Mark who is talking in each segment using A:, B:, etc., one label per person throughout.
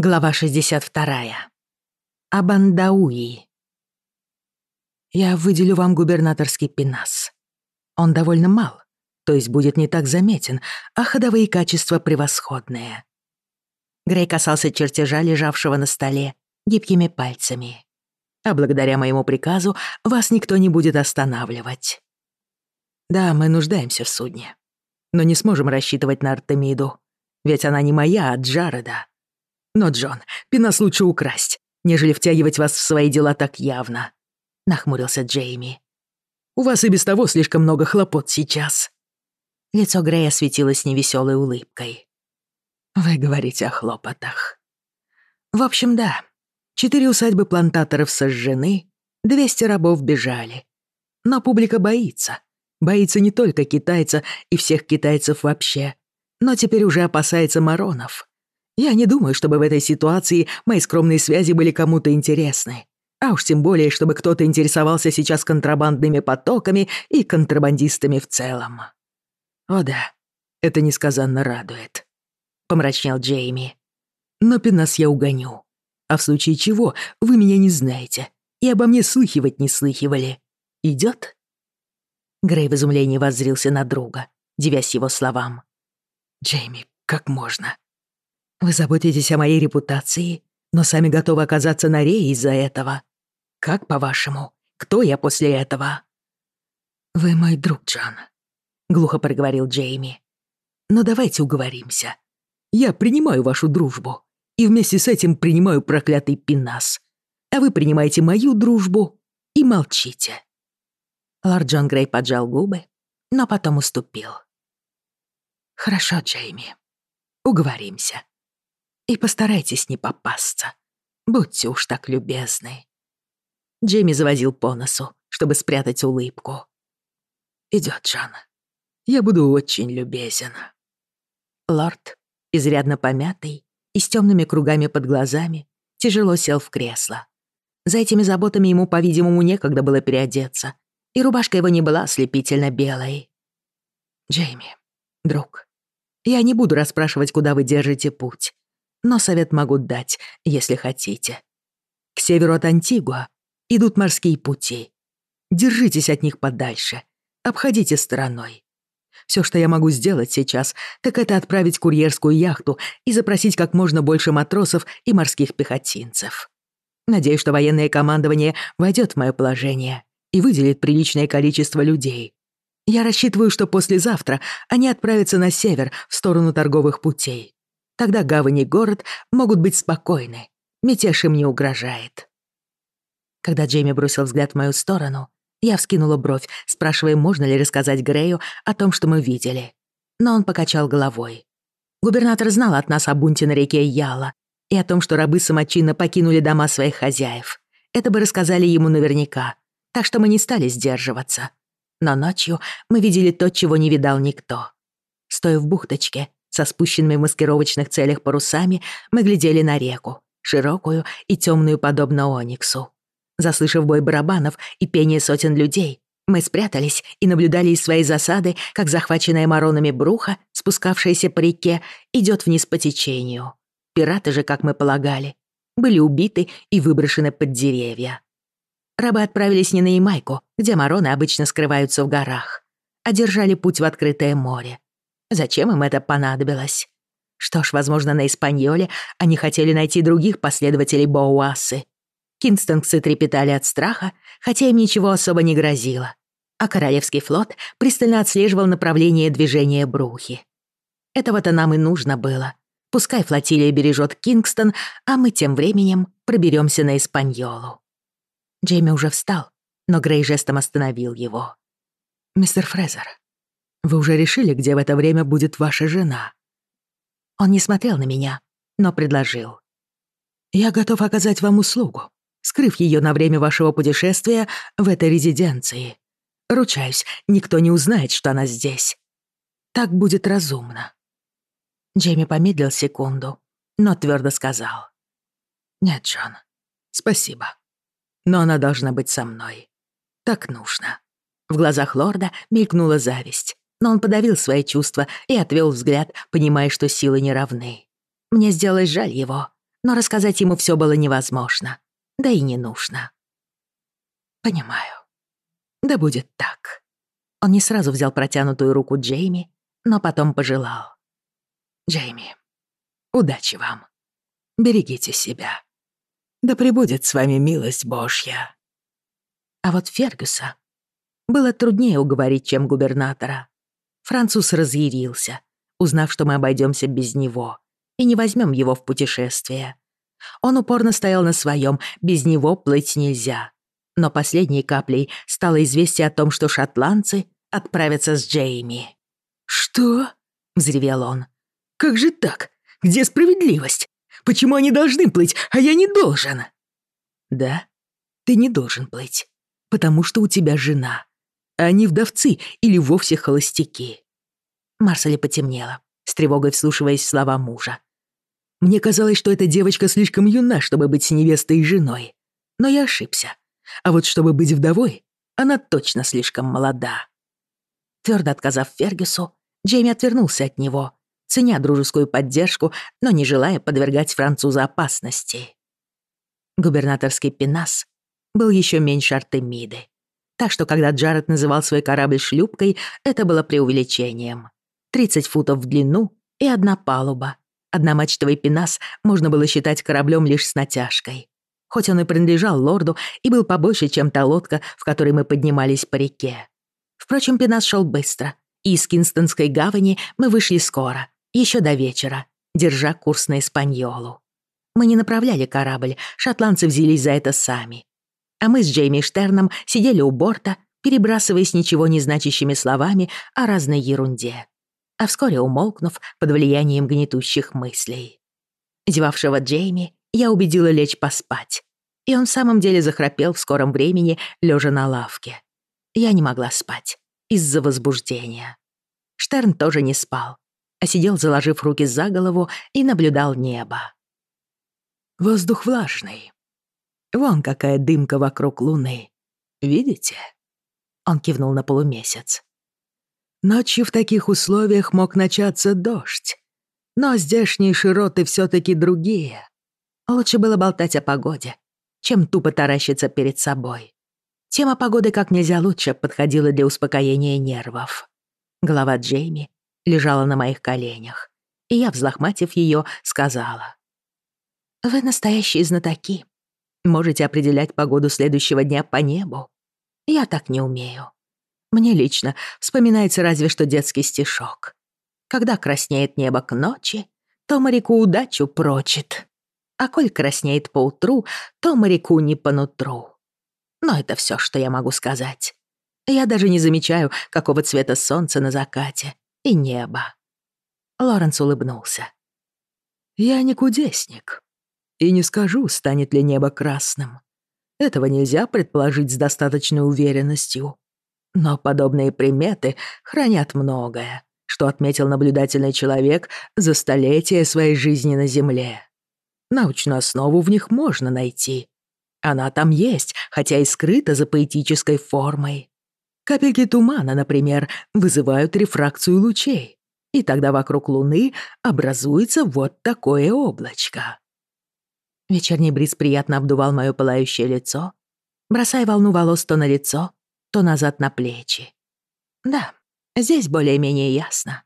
A: Глава 62. Абандауи. Я выделю вам губернаторский пенас. Он довольно мал, то есть будет не так заметен, а ходовые качества превосходные. Грей касался чертежа, лежавшего на столе, гибкими пальцами. А благодаря моему приказу вас никто не будет останавливать. Да, мы нуждаемся в судне, но не сможем рассчитывать на Артемиду, ведь она не моя, а Джареда. Но, Джон, пенас лучше украсть, нежели втягивать вас в свои дела так явно», — нахмурился Джейми. «У вас и без того слишком много хлопот сейчас». Лицо Грея светилось невеселой улыбкой. «Вы говорите о хлопотах». «В общем, да. Четыре усадьбы плантаторов сожжены, двести рабов бежали. Но публика боится. Боится не только китайца и всех китайцев вообще, но теперь уже опасается маронов. Я не думаю, чтобы в этой ситуации мои скромные связи были кому-то интересны. А уж тем более, чтобы кто-то интересовался сейчас контрабандными потоками и контрабандистами в целом. О да, это несказанно радует. Помрачнел Джейми. Но пенас я угоню. А в случае чего вы меня не знаете и обо мне слыхивать не слыхивали. Идёт? Грей в изумлении воззрился на друга, девясь его словам. «Джейми, как можно? Вы заботитесь о моей репутации, но сами готовы оказаться на рее из-за этого. Как, по-вашему, кто я после этого?» «Вы мой друг, Джон», — глухо проговорил Джейми. «Но давайте уговоримся. Я принимаю вашу дружбу, и вместе с этим принимаю проклятый пенас. А вы принимаете мою дружбу и молчите». Лорд Джон Грей поджал губы, но потом уступил. «Хорошо, Джейми, уговоримся. И постарайтесь не попасться. Будьте уж так любезны». Джейми завозил по носу, чтобы спрятать улыбку. «Идёт, Джон. Я буду очень любезен». Лорд, изрядно помятый и с тёмными кругами под глазами, тяжело сел в кресло. За этими заботами ему, по-видимому, некогда было переодеться, и рубашка его не была ослепительно белой. «Джейми, друг, я не буду расспрашивать, куда вы держите путь но совет могу дать, если хотите. К северу от Антигуа идут морские пути. Держитесь от них подальше, обходите стороной. Все, что я могу сделать сейчас, так это отправить курьерскую яхту и запросить как можно больше матросов и морских пехотинцев. Надеюсь, что военное командование войдет в мое положение и выделит приличное количество людей. Я рассчитываю, что послезавтра они отправятся на север в сторону торговых путей. Тогда гавань и город могут быть спокойны. Мятеж им не угрожает. Когда Джейми бросил взгляд в мою сторону, я вскинула бровь, спрашивая, можно ли рассказать Грею о том, что мы видели. Но он покачал головой. Губернатор знал от нас о бунте на реке Яла и о том, что рабы самочинно покинули дома своих хозяев. Это бы рассказали ему наверняка, так что мы не стали сдерживаться. Но ночью мы видели то, чего не видал никто. Стоя в бухточке, со спущенными в маскировочных целях парусами мы глядели на реку, широкую и темную подобно Ониксу. Заслышав бой барабанов и пение сотен людей, мы спрятались и наблюдали из своей засады, как захваченная маронами бруха, спускавшаяся по реке, идет вниз по течению. Пираты же, как мы полагали, были убиты и выброшены под деревья. Рабы отправились не на Ямайку, где мароны обычно скрываются в горах, а держали путь в открытое море. Зачем им это понадобилось? Что ж, возможно, на Испаньоле они хотели найти других последователей Боуасы. Кингстонгцы трепетали от страха, хотя им ничего особо не грозило. А Королевский флот пристально отслеживал направление движения Брухи. Этого-то нам и нужно было. Пускай флотилия бережет Кингстон, а мы тем временем проберемся на Испаньолу. Джейми уже встал, но Грей жестом остановил его. «Мистер Фрезер, вы уже решили, где в это время будет ваша жена?» Он не смотрел на меня, но предложил. «Я готов оказать вам услугу, скрыв ее на время вашего путешествия в этой резиденции. Ручаюсь, никто не узнает, что она здесь. Так будет разумно». Джейми помедлил секунду, но твердо сказал. «Нет, Джон, спасибо. Но она должна быть со мной. Так нужно». В глазах лорда мелькнула зависть, но он подавил свои чувства и отвел взгляд, понимая, что силы не равны. Мне сделалось жаль его, но рассказать ему все было невозможно, да и не нужно. Понимаю. Да будет так. Он не сразу взял протянутую руку Джейми, но потом пожелал. Джейми, удачи вам. Берегите себя. Да пребудет с вами милость Божья. А вот Фергюса было труднее уговорить, чем губернатора. Француз разъярился, узнав, что мы обойдемся без него и не возьмем его в путешествие. Он упорно стоял на своем, без него плыть нельзя. Но последней каплей стало известие о том, что шотландцы отправятся с Джейми.
B: «Что?» — взревел он. «Как же так? Где справедливость? Почему они должны плыть, а я не должен?»
A: «Да, ты не должен плыть, потому что у тебя жена, а они вдовцы или вовсе холостяки». Марселе потемнело, с тревогой вслушиваясь в слова мужа. Мне казалось, что эта девочка слишком юна, чтобы быть невестой и женой. Но я ошибся. А вот чтобы быть вдовой, она точно слишком молода. Твердо отказав Фергюсу, Джейми отвернулся от него, ценя дружескую поддержку, но не желая подвергать француза опасности. Губернаторский пенас был еще меньше Артемиды. Так что, когда Джаред называл свой корабль шлюпкой, это было преувеличением. 30 футов в длину и одна палуба, Одномачтовый пенас можно было считать кораблем лишь с натяжкой. Хоть он и принадлежал лорду и был побольше, чем та лодка, в которой мы поднимались по реке. Впрочем, пенас шел быстро, и из Кинстонской гавани мы вышли скоро, еще до вечера, держа курс на Испаньолу. Мы не направляли корабль, шотландцы взялись за это сами. А мы с Джейми Штерном сидели у борта, перебрасываясь ничего не значащими словами о разной ерунде а вскоре умолкнув под влиянием гнетущих мыслей. Зевавшего Джейми я убедила лечь поспать, и он в самом деле захрапел в скором времени, лежа на лавке. Я не могла спать из-за возбуждения. Штерн тоже не спал, а сидел, заложив руки за голову, и наблюдал небо.
B: «Воздух влажный. Вон какая дымка вокруг луны. Видите?» Он кивнул на полумесяц. Ночью в таких условиях мог начаться дождь. Но здешние широты все таки другие.
A: Лучше было болтать о погоде, чем тупо таращиться перед собой. Тема погоды как нельзя лучше подходила для успокоения нервов. Голова Джейми лежала на моих коленях, и я, взлохматив ее, сказала. «Вы настоящие знатоки. Можете определять погоду следующего дня по небу. Я так не умею. Мне лично вспоминается разве что детский стишок. Когда краснеет небо к ночи, то моряку удачу прочит. А коль краснеет поутру, то моряку не по нутру. Но это все, что я могу сказать. Я даже не замечаю, какого цвета солнце на закате и небо. Лоренс улыбнулся.
B: «Я не кудесник. И не скажу, станет ли небо красным. Этого нельзя предположить с достаточной уверенностью. Но подобные приметы хранят многое, что отметил наблюдательный человек за столетия своей жизни на Земле. Научную основу в них можно найти. Она там есть, хотя и скрыта за поэтической формой. Капельки тумана, например, вызывают рефракцию лучей, и тогда вокруг Луны образуется вот такое облачко.
A: Вечерний бриз приятно обдувал моё пылающее лицо, бросая волну волос то на лицо, то назад на плечи. Да, здесь более-менее ясно.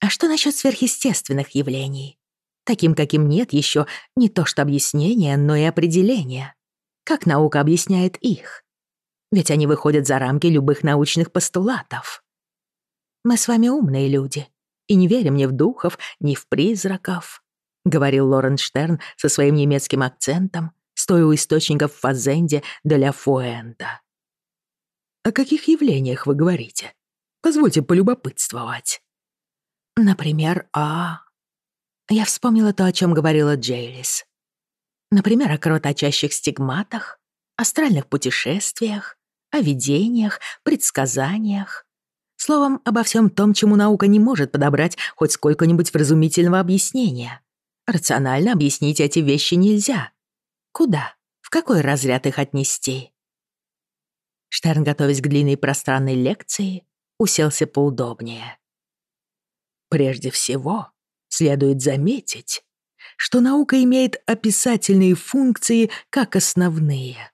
A: А что насчет сверхъестественных явлений? Таким, каким нет еще не то что объяснения, но и определения. Как наука объясняет их? Ведь они выходят за рамки любых научных постулатов. Мы с вами умные люди и не верим ни в духов, ни в призраков, говорил Лорен Штерн со своим немецким акцентом, стоя у источников в Фазенде де ля Фуэнта.
B: О каких явлениях вы говорите? Позвольте полюбопытствовать.
A: Например, о... Я вспомнила то, о чем говорила Джейлис. Например, о кровоточащих стигматах, астральных путешествиях, о видениях, предсказаниях. Словом, обо всем том, чему наука не может подобрать хоть сколько-нибудь вразумительного объяснения. Рационально объяснить эти вещи нельзя. Куда? В какой разряд их отнести? Штерн, готовясь к длинной пространной лекции, уселся поудобнее.
B: Прежде всего, следует заметить,
A: что наука имеет описательные функции как основные.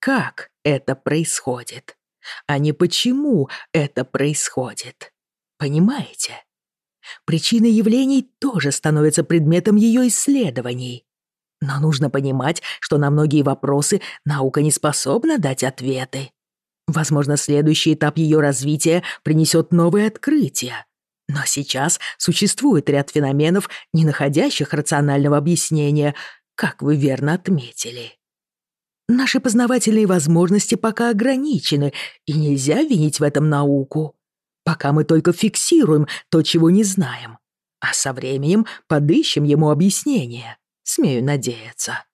A: Как это происходит, а не почему это происходит. Понимаете? Причины явлений тоже становятся предметом ее исследований. Но нужно понимать, что на многие вопросы наука не способна дать ответы. Возможно, следующий этап ее развития принесет новые открытия. Но сейчас существует ряд феноменов, не находящих рационального объяснения, как вы верно отметили. Наши познавательные возможности пока ограничены, и нельзя винить в этом науку. Пока мы только фиксируем то, чего не знаем, а со временем подыщем ему объяснение, смею надеяться.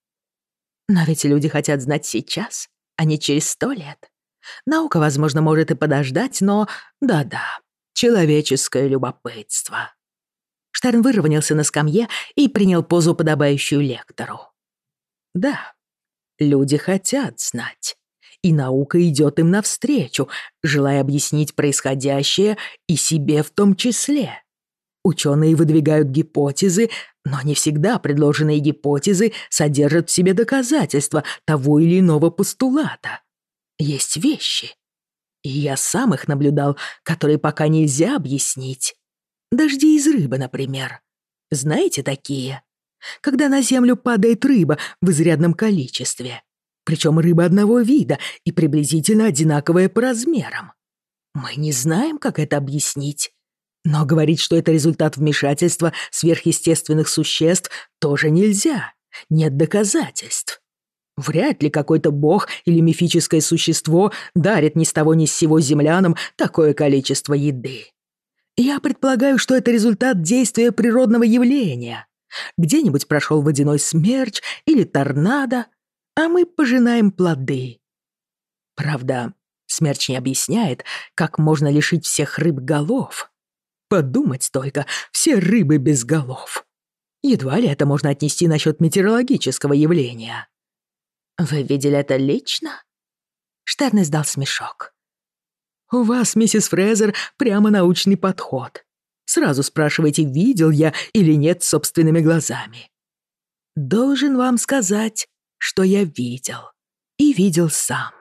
A: Но ведь люди хотят знать сейчас, а не через сто лет. Наука, возможно, может и подождать, но да-да, человеческое любопытство. Штерн выровнялся на скамье и принял позу, подобающую лектору. Да, люди хотят знать и наука идет им навстречу, желая объяснить происходящее и себе в том числе. Ученые выдвигают гипотезы, но не всегда предложенные гипотезы содержат в себе доказательства того или иного постулата. Есть вещи, и я сам их наблюдал, которые пока нельзя объяснить. Дожди из рыбы, например. Знаете такие? Когда на землю падает рыба в изрядном количестве причем рыба одного вида и приблизительно одинаковая по размерам. Мы не знаем, как это объяснить. Но говорить, что это результат вмешательства сверхъестественных существ, тоже нельзя. Нет доказательств. Вряд ли какой-то бог или мифическое существо дарит ни с того ни с сего землянам такое количество еды. Я предполагаю, что это результат действия природного явления. Где-нибудь прошел водяной смерч или торнадо, а мы пожинаем плоды. Правда, смерч не объясняет, как можно лишить всех рыб голов. Подумать только, все рыбы без голов. Едва ли это можно отнести насчет метеорологического явления. Вы видели это лично? Штерн издал смешок. У вас, миссис Фрезер, прямо научный подход. Сразу спрашиваете, видел я или нет собственными глазами. Должен вам сказать, что я видел. И видел сам.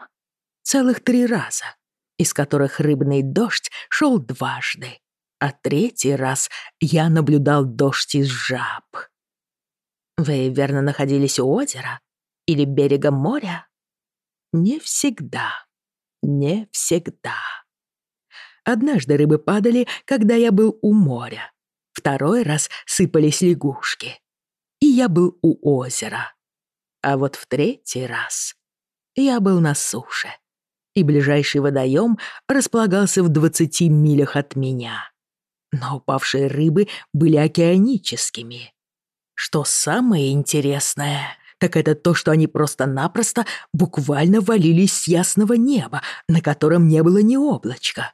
A: Целых три раза, из которых рыбный дождь шел дважды, а третий раз я наблюдал дождь из жаб. Вы верно находились у озера или берега моря? Не всегда. Не всегда. Однажды рыбы падали, когда я был у моря. Второй раз сыпались лягушки. И я был у озера. А вот в третий раз я был на суше, и ближайший водоем располагался в 20 милях от меня. Но упавшие рыбы были океаническими. Что самое интересное, так это то, что они просто-напросто буквально валились с ясного неба, на котором не было ни облачка.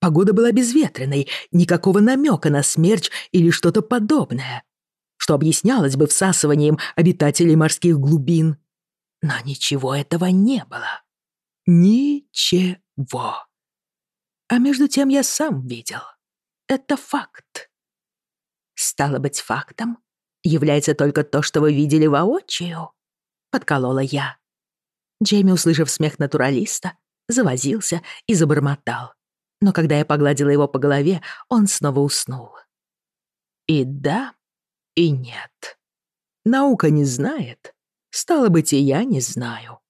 A: Погода была безветренной, никакого намека на смерч или что-то подобное что объяснялось бы всасыванием обитателей морских глубин. Но ничего этого не было. Ничего. А между тем я сам видел. Это факт. Стало быть, фактом является только то, что вы видели воочию, подколола я. Джейми, услышав смех натуралиста, завозился и забормотал. Но когда я погладила его по голове, он снова уснул. И да, и нет. Наука не знает. Стало быть, и я не знаю.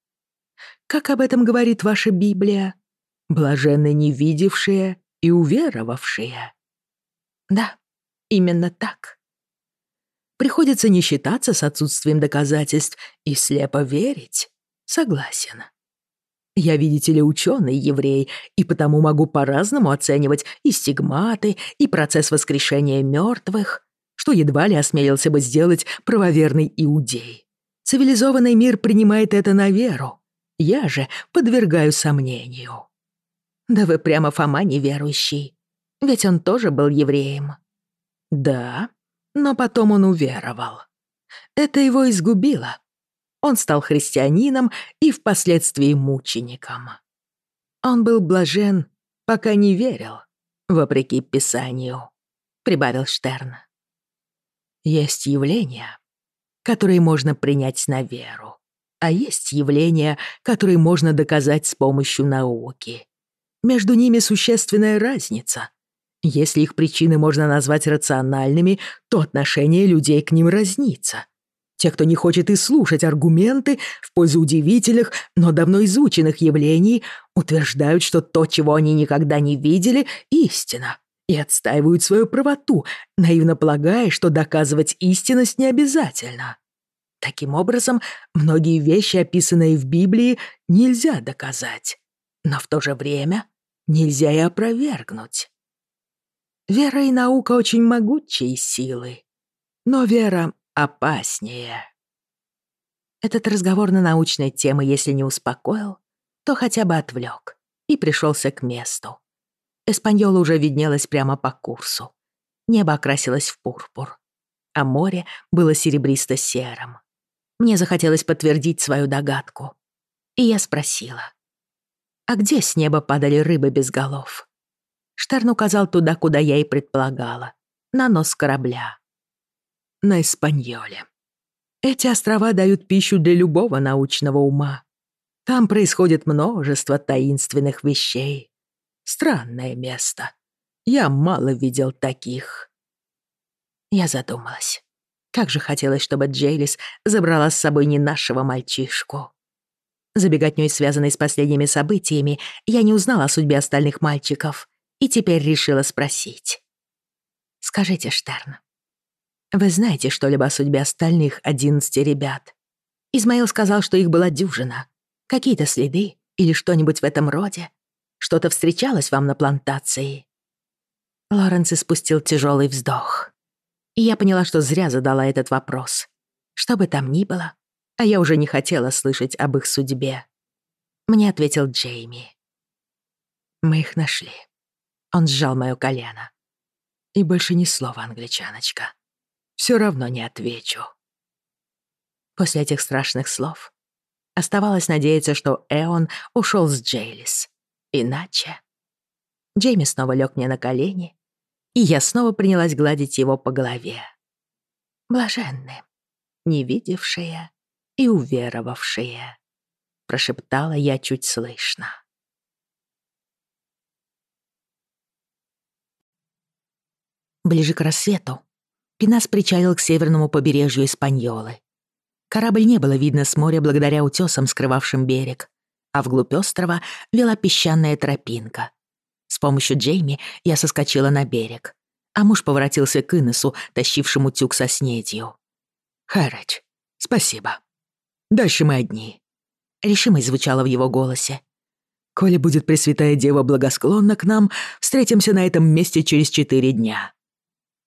A: Как об этом говорит ваша Библия? Блаженны не видевшие и уверовавшие. Да, именно так. Приходится не считаться с отсутствием доказательств и слепо верить. Согласен. Я, видите ли, ученый еврей, и потому могу по-разному оценивать и стигматы, и процесс воскрешения мертвых что едва ли осмелился бы сделать правоверный иудей. Цивилизованный мир принимает это на веру. Я же подвергаю сомнению. Да вы прямо Фома неверующий. Ведь он тоже был евреем. Да, но потом он уверовал. Это его изгубило. Он стал христианином и впоследствии мучеником. Он был блажен, пока не верил, вопреки Писанию, прибавил Штерн. Есть явления, которые можно принять на веру. А есть явления, которые можно доказать с помощью науки. Между ними существенная разница. Если их причины можно назвать рациональными, то отношение людей к ним разнится. Те, кто не хочет и слушать аргументы в пользу удивительных, но давно изученных явлений, утверждают, что то, чего они никогда не видели, — истина, и отстаивают свою правоту, наивно полагая, что доказывать истинность не обязательно. Таким образом, многие вещи, описанные в Библии, нельзя доказать, но в то же время нельзя и опровергнуть. Вера и наука очень могучие силы, но вера опаснее. Этот разговор на научные темы, если не успокоил, то хотя бы отвлек и пришелся к месту. Эспаньола уже виднелась прямо по курсу. Небо окрасилось в пурпур, а море было серебристо-серым. Мне захотелось подтвердить свою догадку. И я спросила. «А где с неба падали рыбы без голов?» Штерн указал туда, куда я и предполагала. На нос корабля на Испаньоле. Эти острова дают пищу для любого научного ума. Там происходит множество таинственных вещей. Странное место. Я мало видел таких. Я задумалась. Как же хотелось, чтобы Джейлис забрала с собой не нашего мальчишку. Забеготнёй, связанной с последними событиями, я не узнала о судьбе остальных мальчиков и теперь решила спросить. «Скажите, Штерн, вы знаете что-либо о судьбе остальных одиннадцати ребят? Измаил сказал, что их была дюжина. Какие-то следы или что-нибудь в этом роде? Что-то встречалось вам на плантации?» Лоренс испустил тяжелый вздох. И я поняла, что зря задала этот вопрос. Что бы там ни было, а я уже не хотела слышать об их судьбе. Мне ответил Джейми. «Мы их нашли». Он сжал моё колено. И больше ни слова, англичаночка все равно не отвечу. После этих страшных слов оставалось надеяться, что Эон ушел с Джейлис. Иначе... Джейми снова лег мне на колени, и я снова принялась гладить его по голове. Блаженны, не видевшие и уверовавшие, прошептала я чуть слышно. Ближе к рассвету Пинас причалил к северному побережью Испаньолы. Корабль не было видно с моря благодаря утесам, скрывавшим берег, а вглубь острова вела песчаная тропинка. С помощью Джейми я соскочила на берег, а муж поворотился к Инесу, тащившему тюк со снедью. «Харач, спасибо. Дальше мы одни». Решимость звучала в его голосе. «Коли будет Пресвятая Дева благосклонна к нам, встретимся на этом месте через четыре дня».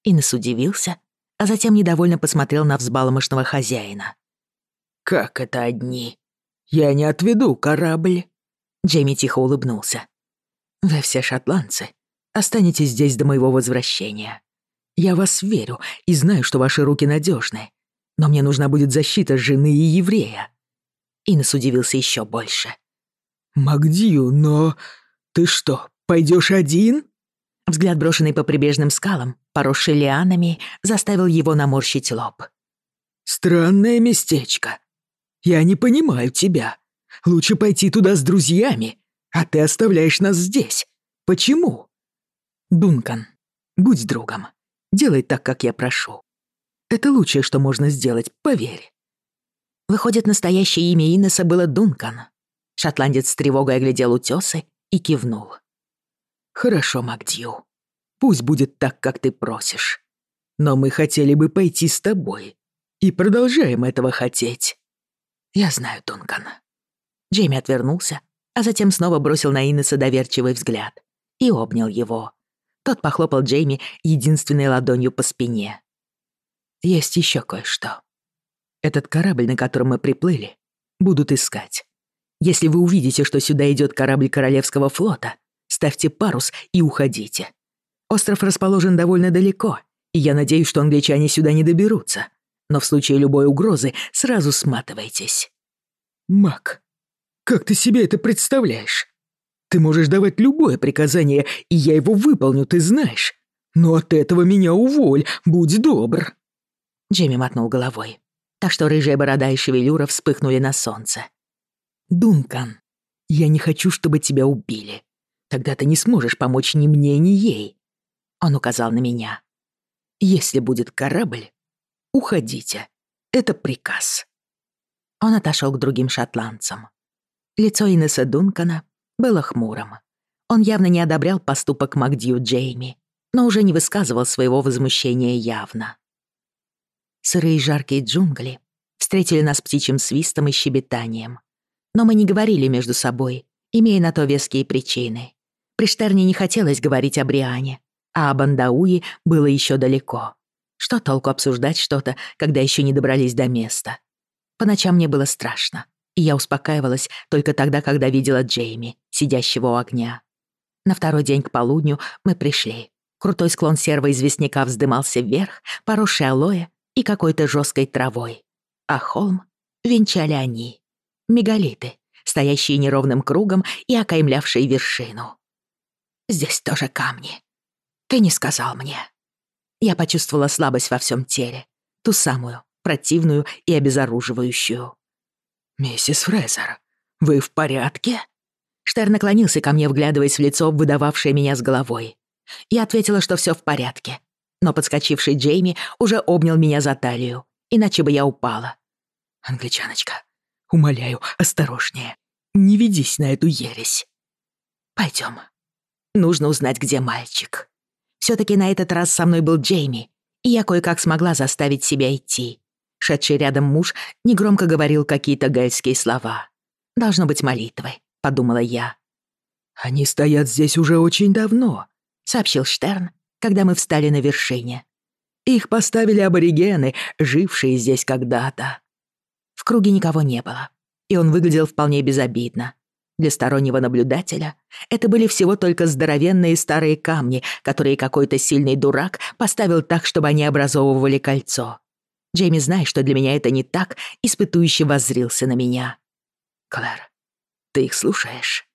A: Инес удивился, а затем недовольно посмотрел на взбаломошного хозяина. «Как это одни? Я не отведу корабль!» Джейми тихо улыбнулся. «Вы все шотландцы. Останетесь здесь до моего возвращения. Я вас верю и знаю, что ваши руки надежны. Но мне нужна будет защита жены и еврея». Инес удивился еще больше. «Магдию, но... Ты что, пойдешь один?» Взгляд, брошенный по прибрежным скалам, поросший лианами, заставил его наморщить лоб. «Странное местечко. Я не понимаю тебя. Лучше пойти туда с друзьями, а ты оставляешь нас здесь. Почему?» «Дункан, будь другом. Делай так, как я прошу. Это лучшее, что можно сделать, поверь». Выходит, настоящее имя Иннеса было Дункан. Шотландец с тревогой оглядел утёсы и кивнул. «Хорошо, Макдью. Пусть будет так, как ты просишь. Но мы хотели бы пойти с тобой. И продолжаем этого хотеть». «Я знаю, Дункан». Джейми отвернулся, а затем снова бросил на Иннеса доверчивый взгляд и обнял его. Тот похлопал Джейми единственной ладонью по спине. «Есть еще кое-что. Этот корабль, на котором мы приплыли, будут искать. Если вы увидите, что сюда идет корабль Королевского флота, ставьте парус и уходите. Остров расположен довольно далеко, и я надеюсь, что англичане сюда не доберутся. Но в случае любой угрозы сразу сматывайтесь. Мак, как ты себе это представляешь? Ты можешь давать любое приказание, и я его выполню, ты знаешь. Но от этого меня уволь, будь добр. Джейми мотнул головой. так что рыжая борода и шевелюра вспыхнули на солнце.
B: «Дункан, я не хочу, чтобы тебя убили. Тогда ты не сможешь помочь ни мне, ни ей». Он указал на меня. «Если будет корабль, уходите. Это приказ».
A: Он отошел к другим шотландцам. Лицо Инесса Дункана было хмурым. Он явно не одобрял поступок Макдью Джейми, но уже не высказывал своего возмущения явно. Сырые жаркие джунгли встретили нас птичьим свистом и щебетанием. Но мы не говорили между собой, имея на то веские причины. При Штерне не хотелось говорить о Бриане, а об Андауи было еще далеко. Что толку обсуждать что-то, когда еще не добрались до места? По ночам мне было страшно, и я успокаивалась только тогда, когда видела Джейми, сидящего у огня. На второй день к полудню мы пришли. Крутой склон серого известняка вздымался вверх, поросший алоэ и какой-то жесткой травой. А холм венчали они. Мегалиты, стоящие неровным кругом и окаймлявшие вершину. «Здесь тоже камни. Ты не сказал мне». Я почувствовала слабость во всем теле. Ту самую, противную и обезоруживающую.
B: «Миссис Фрезер, вы в порядке?»
A: Штерн наклонился ко мне, вглядываясь в лицо, выдававшее меня с головой. Я ответила, что все в порядке. Но подскочивший Джейми уже обнял меня за талию, иначе бы я упала.
B: «Англичаночка, умоляю, осторожнее. Не ведись на эту ересь».
A: Пойдем. Нужно узнать, где мальчик. Все таки на этот раз со мной был Джейми, и я кое-как смогла заставить себя идти. Шедший рядом муж негромко говорил какие-то гальские слова. «Должно быть молитвы», — подумала я.
B: «Они стоят здесь уже очень давно», —
A: сообщил Штерн, когда мы встали на вершине.
B: «Их поставили аборигены, жившие здесь когда-то».
A: В круге никого не было, и он выглядел вполне безобидно. Для стороннего наблюдателя это были всего только здоровенные старые камни, которые какой-то сильный дурак поставил так, чтобы они образовывали кольцо. Джейми, зная, что для меня это не так, испытующе воззрился на меня.
B: «Клэр, ты их слушаешь?»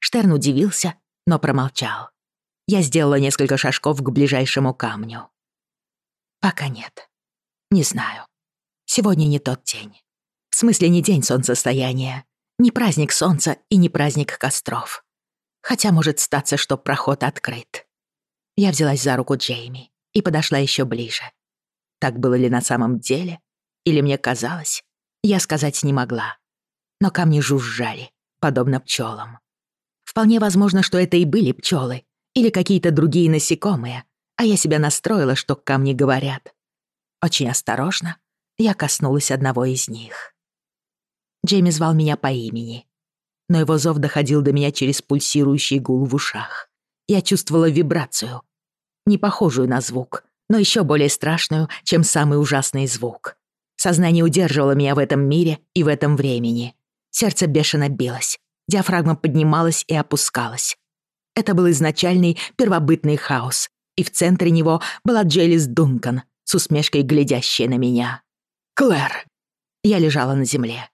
A: Штерн удивился, но промолчал. Я сделала несколько шажков к ближайшему камню. Пока нет. Не знаю. Сегодня не тот день. В смысле, не день солнцестояния. Не праздник солнца и не праздник костров. Хотя может статься, что проход открыт. Я взялась за руку Джейми и подошла еще ближе. Так было ли на самом деле? Или мне казалось? Я сказать не могла. Но камни жужжали, подобно пчелам. Вполне возможно, что это и были пчелы или какие-то другие насекомые, а я себя настроила, что камни говорят. Очень осторожно я коснулась одного из них. Джейми звал меня по имени, но его зов доходил до меня через пульсирующий гул в ушах. Я чувствовала вибрацию, не похожую на звук, но еще более страшную, чем самый ужасный звук. Сознание удерживало меня в этом мире и в этом времени. Сердце бешено билось, диафрагма поднималась и опускалась. Это был изначальный первобытный хаос, и в центре него была Джелис Дункан с усмешкой глядящая на меня. «Клэр!» Я лежала на земле.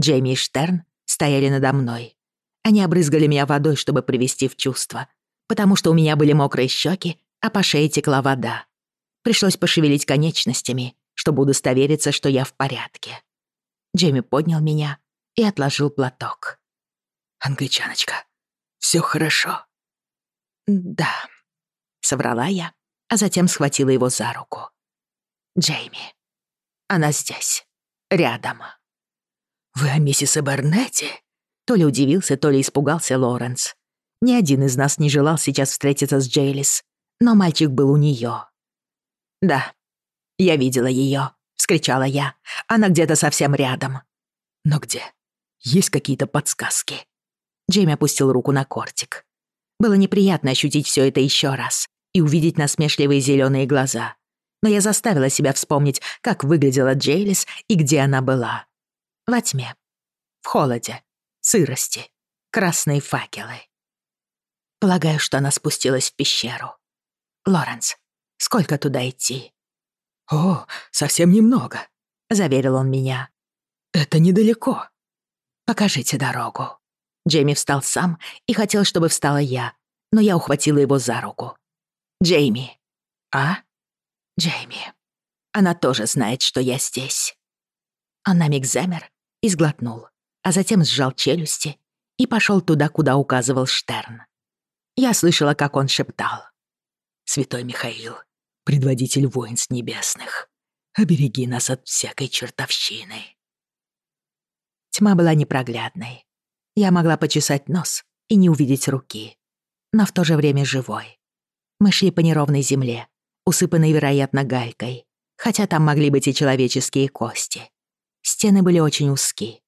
A: Джейми и Штерн стояли надо мной. Они обрызгали меня водой, чтобы привести в чувство, потому что у меня были мокрые щеки, а по шее текла вода. Пришлось пошевелить конечностями, чтобы удостовериться, что я в порядке. Джейми поднял меня и отложил платок.
B: «Англичаночка, все хорошо?»
A: «Да», — соврала я, а затем схватила его за руку. «Джейми, она здесь, рядом».
B: «Вы о миссис Эбернетте?»
A: То ли удивился, то ли испугался Лоренс. Ни один из нас не желал сейчас встретиться с Джейлис, но мальчик был у нее. «Да, я видела ее, вскричала я. «Она где-то совсем рядом».
B: «Но где? Есть какие-то подсказки?»
A: Джейми опустил руку на кортик. Было неприятно ощутить все это еще раз и увидеть насмешливые зеленые глаза. Но я заставила себя вспомнить, как выглядела Джейлис и где она была. Во тьме, в холоде, сырости, красные факелы. Полагаю, что она спустилась в пещеру. Лоренс, Сколько туда идти?»
B: «О, совсем немного», — заверил он меня. «Это недалеко».
A: «Покажите дорогу». Джейми встал сам и хотел, чтобы встала я, но я ухватила его за руку. «Джейми». «А?» «Джейми. Она тоже знает, что я здесь». Он на миг замер и сглотнул, а затем сжал челюсти и пошел туда, куда указывал Штерн. Я слышала, как он шептал. «Святой Михаил, предводитель воинств небесных, обереги нас от всякой чертовщины». Тьма была непроглядной. Я могла почесать нос и не увидеть руки, но в то же время живой. Мы шли по неровной земле, усыпанной, вероятно, гайкой, хотя там могли быть и человеческие кости. Стены были очень узки.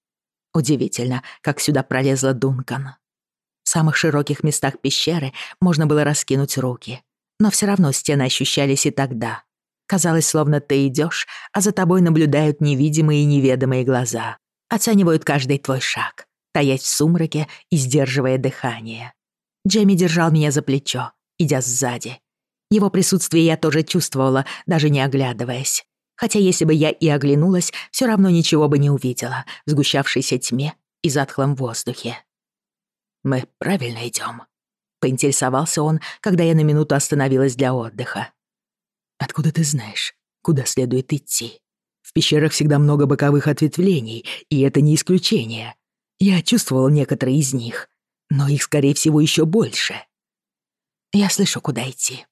A: Удивительно, как сюда пролезла Дункан. В самых широких местах пещеры можно было раскинуть руки, но все равно стены ощущались и тогда. Казалось, словно ты идешь, а за тобой наблюдают невидимые и неведомые глаза. Оценивают каждый твой шаг, таясь в сумраке и сдерживая дыхание. Джейми держал меня за плечо, идя сзади. Его присутствие я тоже чувствовала, даже не оглядываясь. Хотя если бы я и оглянулась, все равно ничего бы не увидела в сгущавшейся тьме и затхлом воздухе. «Мы правильно идем, поинтересовался он, когда я на минуту остановилась для отдыха. «Откуда ты знаешь, куда следует идти? В пещерах всегда много боковых ответвлений, и это не исключение. Я чувствовал некоторые из них, но их, скорее всего, еще больше. Я слышу, куда идти.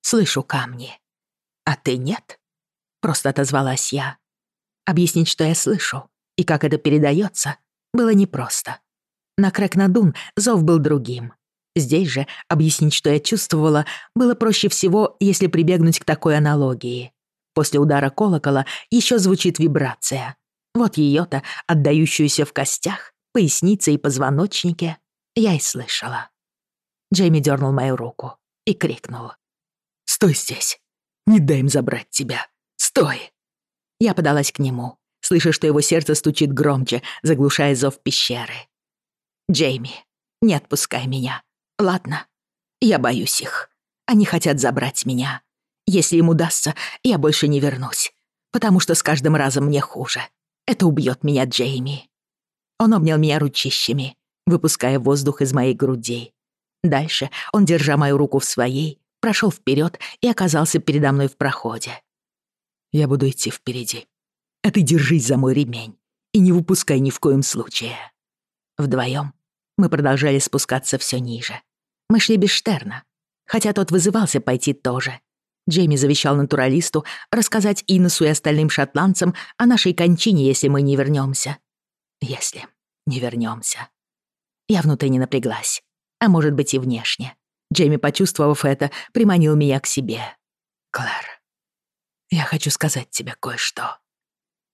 A: Слышу камни. А ты нет?» Просто отозвалась я. Объяснить, что я слышу, и как это передается, было непросто. На Крэкнадун зов был другим. Здесь же объяснить, что я чувствовала, было проще всего, если прибегнуть к такой аналогии. После удара колокола еще звучит вибрация. Вот ее-то, отдающуюся в костях, пояснице и позвоночнике, я и слышала. Джейми дернул мою руку и крикнул. «Стой здесь! Не дай им забрать тебя! Стой!» Я подалась к нему, слыша, что его сердце стучит громче, заглушая зов пещеры. «Джейми, не отпускай меня, ладно? Я боюсь их. Они хотят забрать меня. Если им удастся, я больше не вернусь, потому что с каждым разом мне хуже. Это убьет меня, Джейми». Он обнял меня ручищами, выпуская воздух из моей груди. Дальше он, держа мою руку в своей, прошел вперед и оказался передо мной в проходе. «Я буду идти впереди, а ты держись за мой ремень и не выпускай ни в коем случае». Вдвоем мы продолжали спускаться все ниже. Мы шли без Штерна, хотя тот вызывался пойти тоже. Джейми завещал натуралисту рассказать Иннесу и остальным шотландцам о нашей кончине, если мы не вернемся. Если не вернемся. Я внутренне напряглась, а может быть и внешне. Джейми, почувствовав это, приманил меня к себе. «Клэр, я хочу сказать тебе кое-что».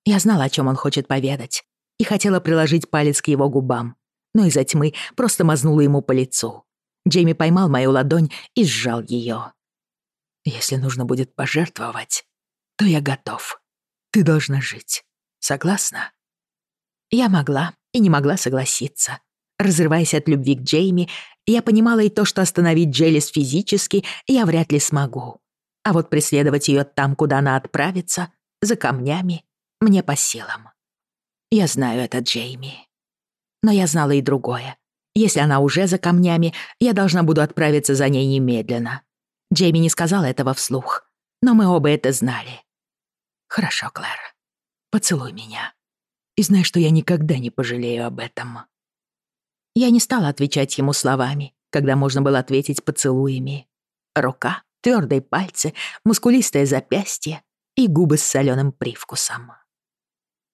A: Я знала, о чем он хочет поведать, и хотела приложить палец к его губам, но из-за тьмы просто мазнула ему по лицу. Джейми поймал мою ладонь и сжал ее. «Если нужно будет пожертвовать, то я готов. Ты должна жить. Согласна?» Я могла и не могла согласиться. Разрываясь от любви к Джейми, я понимала и то, что остановить Джелис физически я вряд ли смогу. А вот преследовать ее там, куда она отправится, за камнями, мне по силам. Я знаю это, Джейми. Но я знала и другое. Если она уже за камнями, я должна буду отправиться за ней немедленно. Джейми не сказал этого вслух, но мы оба это знали. Хорошо, Клэр. Поцелуй меня. И знай, что я никогда не пожалею об этом. Я не стала отвечать ему словами, когда можно было ответить поцелуями. Рука, твердые пальцы, мускулистое запястье и губы с соленым привкусом.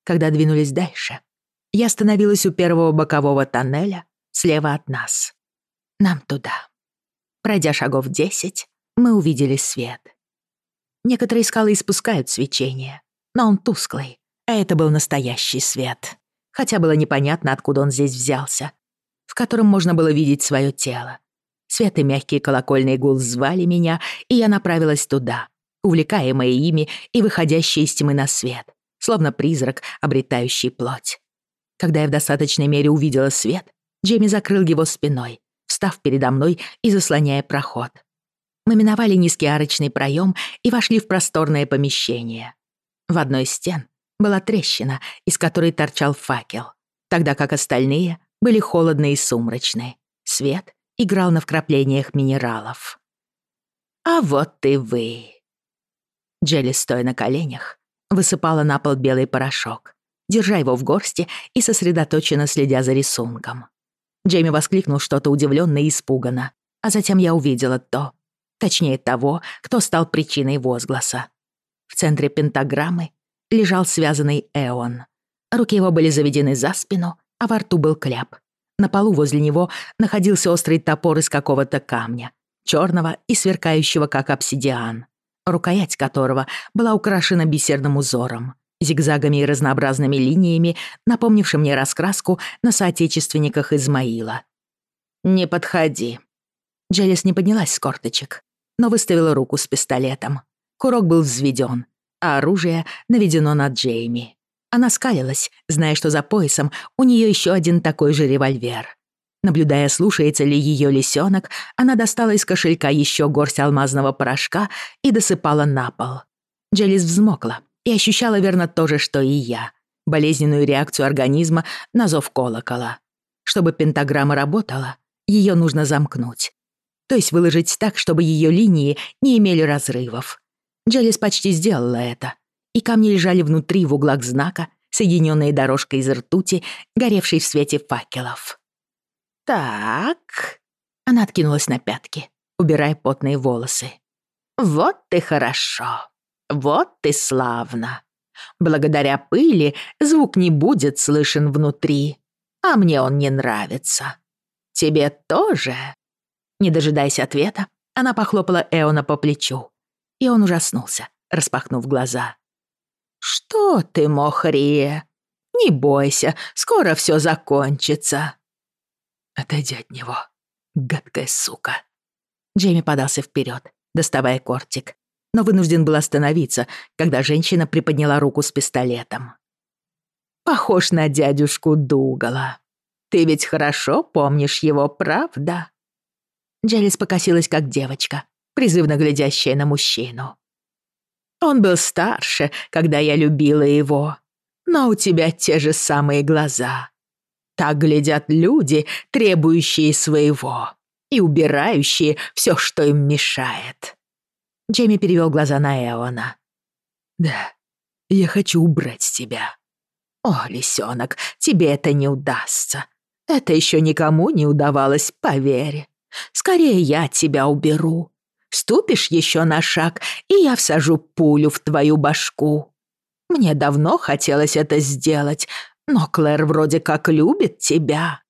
A: Когда двинулись дальше, я остановилась у первого бокового тоннеля слева от нас. Нам туда. Пройдя шагов десять, мы увидели свет. Некоторые скалы испускают свечение, но он тусклый, а это был настоящий свет. Хотя было непонятно, откуда он здесь взялся, в котором можно было видеть свое тело. Свет и мягкий колокольный гул звали меня, и я направилась туда, увлекаемая ими и выходящая из тьмы на свет словно призрак, обретающий плоть. Когда я в достаточной мере увидела свет, Джейми закрыл его спиной, встав передо мной и заслоняя проход. Мы миновали низкий арочный проем и вошли в просторное помещение. В одной из стен была трещина, из которой торчал факел, тогда как остальные были холодные и сумрачные. Свет играл на вкраплениях минералов. «А вот и вы!» Джелли, стоя на коленях, высыпала на пол белый порошок держа его в горсти и сосредоточенно следя за рисунком. Джейми воскликнул что-то удивленно и испуганно, а затем я увидела то, точнее того, кто стал причиной возгласа. В центре пентаграммы лежал связанный Эон. Руки его были заведены за спину, а во рту был кляп. На полу возле него находился острый топор из какого-то камня, черного и сверкающего, как обсидиан, рукоять которого была украшена бисерным узором, зигзагами и разнообразными линиями, напомнившим мне раскраску на соотечественниках Измаила. «Не подходи». Джелис не поднялась с корточек, но выставила руку с пистолетом. Курок был взведен, а оружие наведено на Джейми. Она скалилась, зная, что за поясом у нее еще один такой же револьвер. Наблюдая, слушается ли ее лисенок, она достала из кошелька еще горсть алмазного порошка и досыпала на пол. Джелис взмокла и ощущала верно то же, что и я. Болезненную реакцию организма на зов колокола. Чтобы пентаграмма работала, ее нужно замкнуть. То есть выложить так, чтобы ее линии не имели разрывов. Джелис почти сделала это, и камни лежали внутри в углах знака, соединенные дорожкой из ртути, горевшей в свете факелов. «Так...» Она откинулась на пятки, убирая потные волосы. «Вот ты хорошо. Вот ты славно. Благодаря пыли звук не будет слышен внутри, а мне он не нравится. Тебе тоже?» Не дожидаясь ответа, она похлопала Эона по плечу, и он ужаснулся, распахнув глаза. «Что ты, Мохрия? Не бойся, скоро все закончится».
B: «Отойди от него, гадкая сука».
A: Джейми подался вперед, доставая кортик, но вынужден был остановиться, когда женщина приподняла руку с пистолетом. «Похож на дядюшку Дугала. Ты ведь хорошо помнишь его, правда?» Джелис покосилась, как девочка, призывно глядящая на мужчину. Он был старше, когда я любила его. Но у тебя те же самые глаза. Так глядят люди, требующие своего и убирающие все, что им мешает. Джейми перевел глаза на Эона.
B: «Да, я хочу убрать тебя».
A: «О, лисенок, тебе это не удастся. Это еще никому не удавалось, поверь. Скорее я тебя уберу. Ступишь еще на шаг, и я всажу пулю в твою башку. Мне давно хотелось это сделать, но Клэр вроде как любит тебя».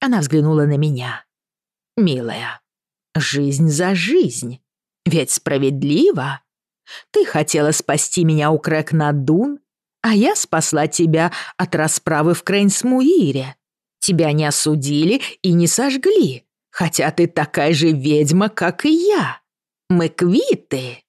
A: Она взглянула на меня. «Милая, жизнь за жизнь. Ведь справедливо. Ты хотела спасти меня у Крэк-Надун, а я спасла тебя от расправы в Крейнсмуире. Тебя не осудили и не сожгли, хотя ты такая же ведьма, как и я. Мы квиты!»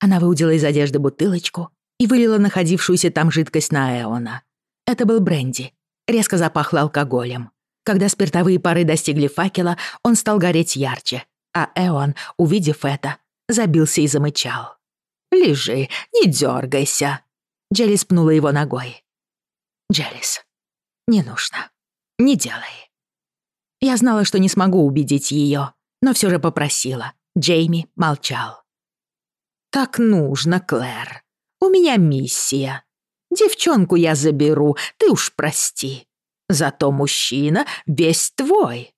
A: Она выудила из одежды бутылочку и вылила находившуюся там жидкость на Эона. Это был бренди. Резко запахло алкоголем. Когда спиртовые пары достигли факела, он стал гореть ярче, а Эон, увидев это, забился и замычал. «Лежи, не дергайся!» Джелис пнула его ногой. «Джелис, не нужно. Не делай». Я знала, что не смогу убедить ее, но все же попросила. Джейми молчал. «Так нужно, Клэр. У меня миссия. Девчонку я заберу, ты уж прости. Зато мужчина весь твой».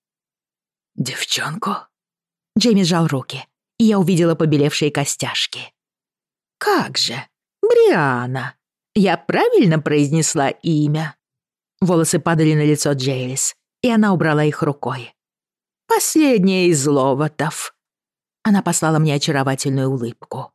B: «Девчонку?»
A: Джейми сжал руки, и я увидела побелевшие костяшки. «Как же, Бриана! Я правильно произнесла имя?» Волосы падали на лицо Джейлис, и она убрала их рукой. «Последняя из ловотов. Она послала мне очаровательную улыбку.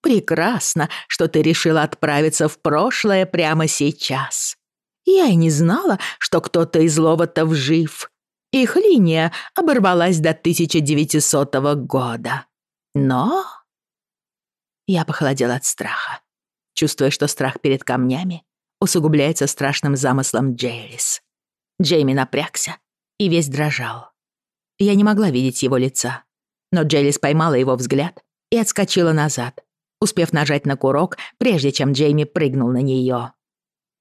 A: «Прекрасно, что ты решила отправиться в прошлое прямо сейчас. Я и не знала, что кто-то из Ловотов жив. Их линия оборвалась до 1900 года. Но...» Я похолодела от страха, чувствуя, что страх перед камнями усугубляется страшным замыслом Джейлис. Джейми напрягся и весь дрожал. Я не могла видеть его лица, но Джелис поймала его взгляд и отскочила назад, успев нажать на курок, прежде чем Джейми прыгнул на нее.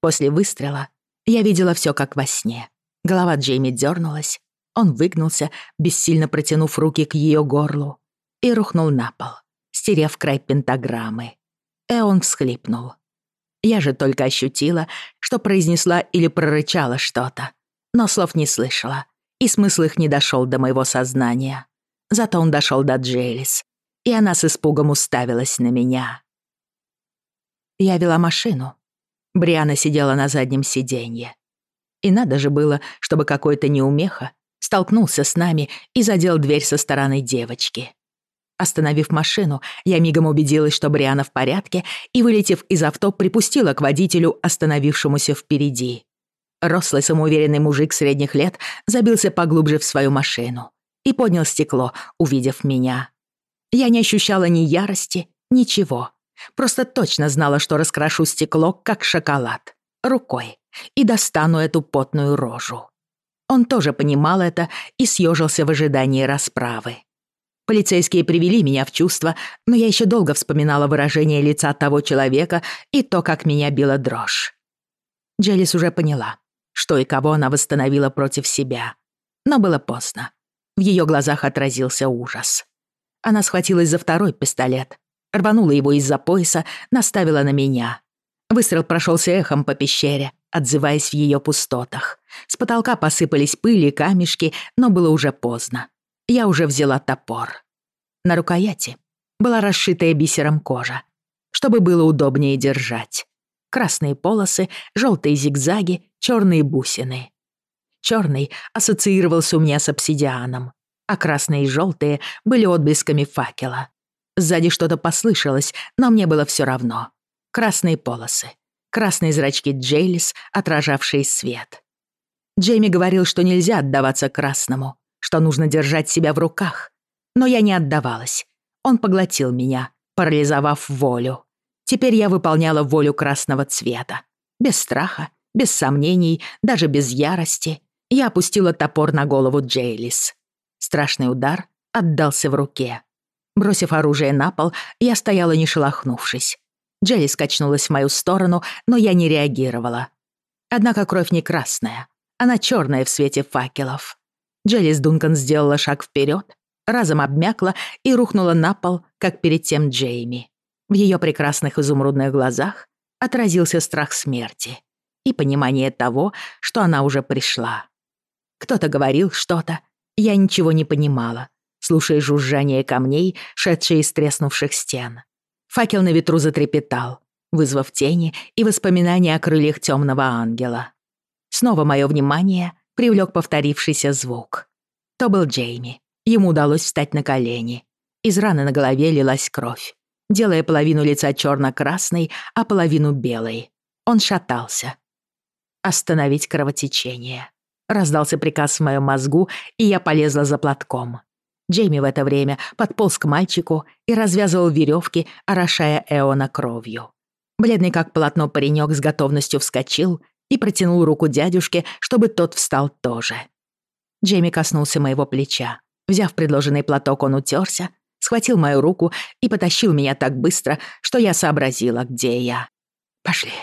A: После выстрела я видела все как во сне. Голова Джейми дернулась, он выгнулся, бессильно протянув руки к ее горлу, и рухнул на пол, стерев край пентаграммы. Эон всхлипнул. Я же только ощутила, что произнесла или прорычала что-то, но слов не слышала, и смысл их не дошел до моего сознания. Зато он дошел до Джейлис, и она с испугом уставилась на меня. Я вела машину. Бриана сидела на заднем сиденье. И надо же было, чтобы какой-то неумеха столкнулся с нами и задел дверь со стороны девочки. Остановив машину, я мигом убедилась, что Бриана в порядке, и, вылетев из авто, припустила к водителю, остановившемуся впереди. Рослый самоуверенный мужик средних лет забился поглубже в свою машину и поднял стекло, увидев меня. Я не ощущала ни ярости, ничего. Просто точно знала, что раскрошу стекло, как шоколад, рукой, и достану эту потную рожу. Он тоже понимал это и съежился в ожидании расправы. Полицейские привели меня в чувство, но я еще долго вспоминала выражение лица того человека и то, как меня била дрожь. Джелис уже поняла, что и кого она восстановила против себя. Но было поздно. В ее глазах отразился ужас. Она схватилась за второй пистолет, рванула его из-за пояса, наставила на меня. Выстрел прошелся эхом по пещере, отзываясь в ее пустотах. С потолка посыпались пыли, камешки, но было уже поздно я уже взяла топор. На рукояти была расшитая бисером кожа, чтобы было удобнее держать. Красные полосы, желтые зигзаги, черные бусины. Черный ассоциировался у меня с обсидианом, а красные и желтые были отблесками факела. Сзади что-то послышалось, но мне было все равно. Красные полосы, красные зрачки Джейлис, отражавшие свет. Джейми говорил, что нельзя отдаваться красному, что нужно держать себя в руках. Но я не отдавалась. Он поглотил меня, парализовав волю. Теперь я выполняла волю красного цвета. Без страха, без сомнений, даже без ярости. Я опустила топор на голову Джейлис. Страшный удар отдался в руке. Бросив оружие на пол, я стояла не шелохнувшись. Джелли качнулась в мою сторону, но я не реагировала. Однако кровь не красная, она черная в свете факелов. Джелис Дункан сделала шаг вперед, разом обмякла и рухнула на пол, как перед тем Джейми. В ее прекрасных изумрудных глазах отразился страх смерти и понимание того, что она уже пришла. Кто-то говорил что-то, я ничего не понимала, слушая жужжание камней, шедшие из треснувших стен. Факел на ветру затрепетал, вызвав тени и воспоминания о крыльях темного ангела. Снова мое внимание — привлек повторившийся звук. То был Джейми. Ему удалось встать на колени. Из раны на голове лилась кровь, делая половину лица черно-красной, а половину белой. Он шатался. «Остановить кровотечение». Раздался приказ в моем мозгу, и я полезла за платком. Джейми в это время подполз к мальчику и развязывал веревки, орошая Эона кровью. Бледный как полотно паренек с готовностью вскочил и протянул руку дядюшке, чтобы тот встал тоже. Джейми коснулся моего плеча. Взяв предложенный платок, он утерся, схватил мою руку и потащил меня так быстро, что я сообразила, где я. «Пошли,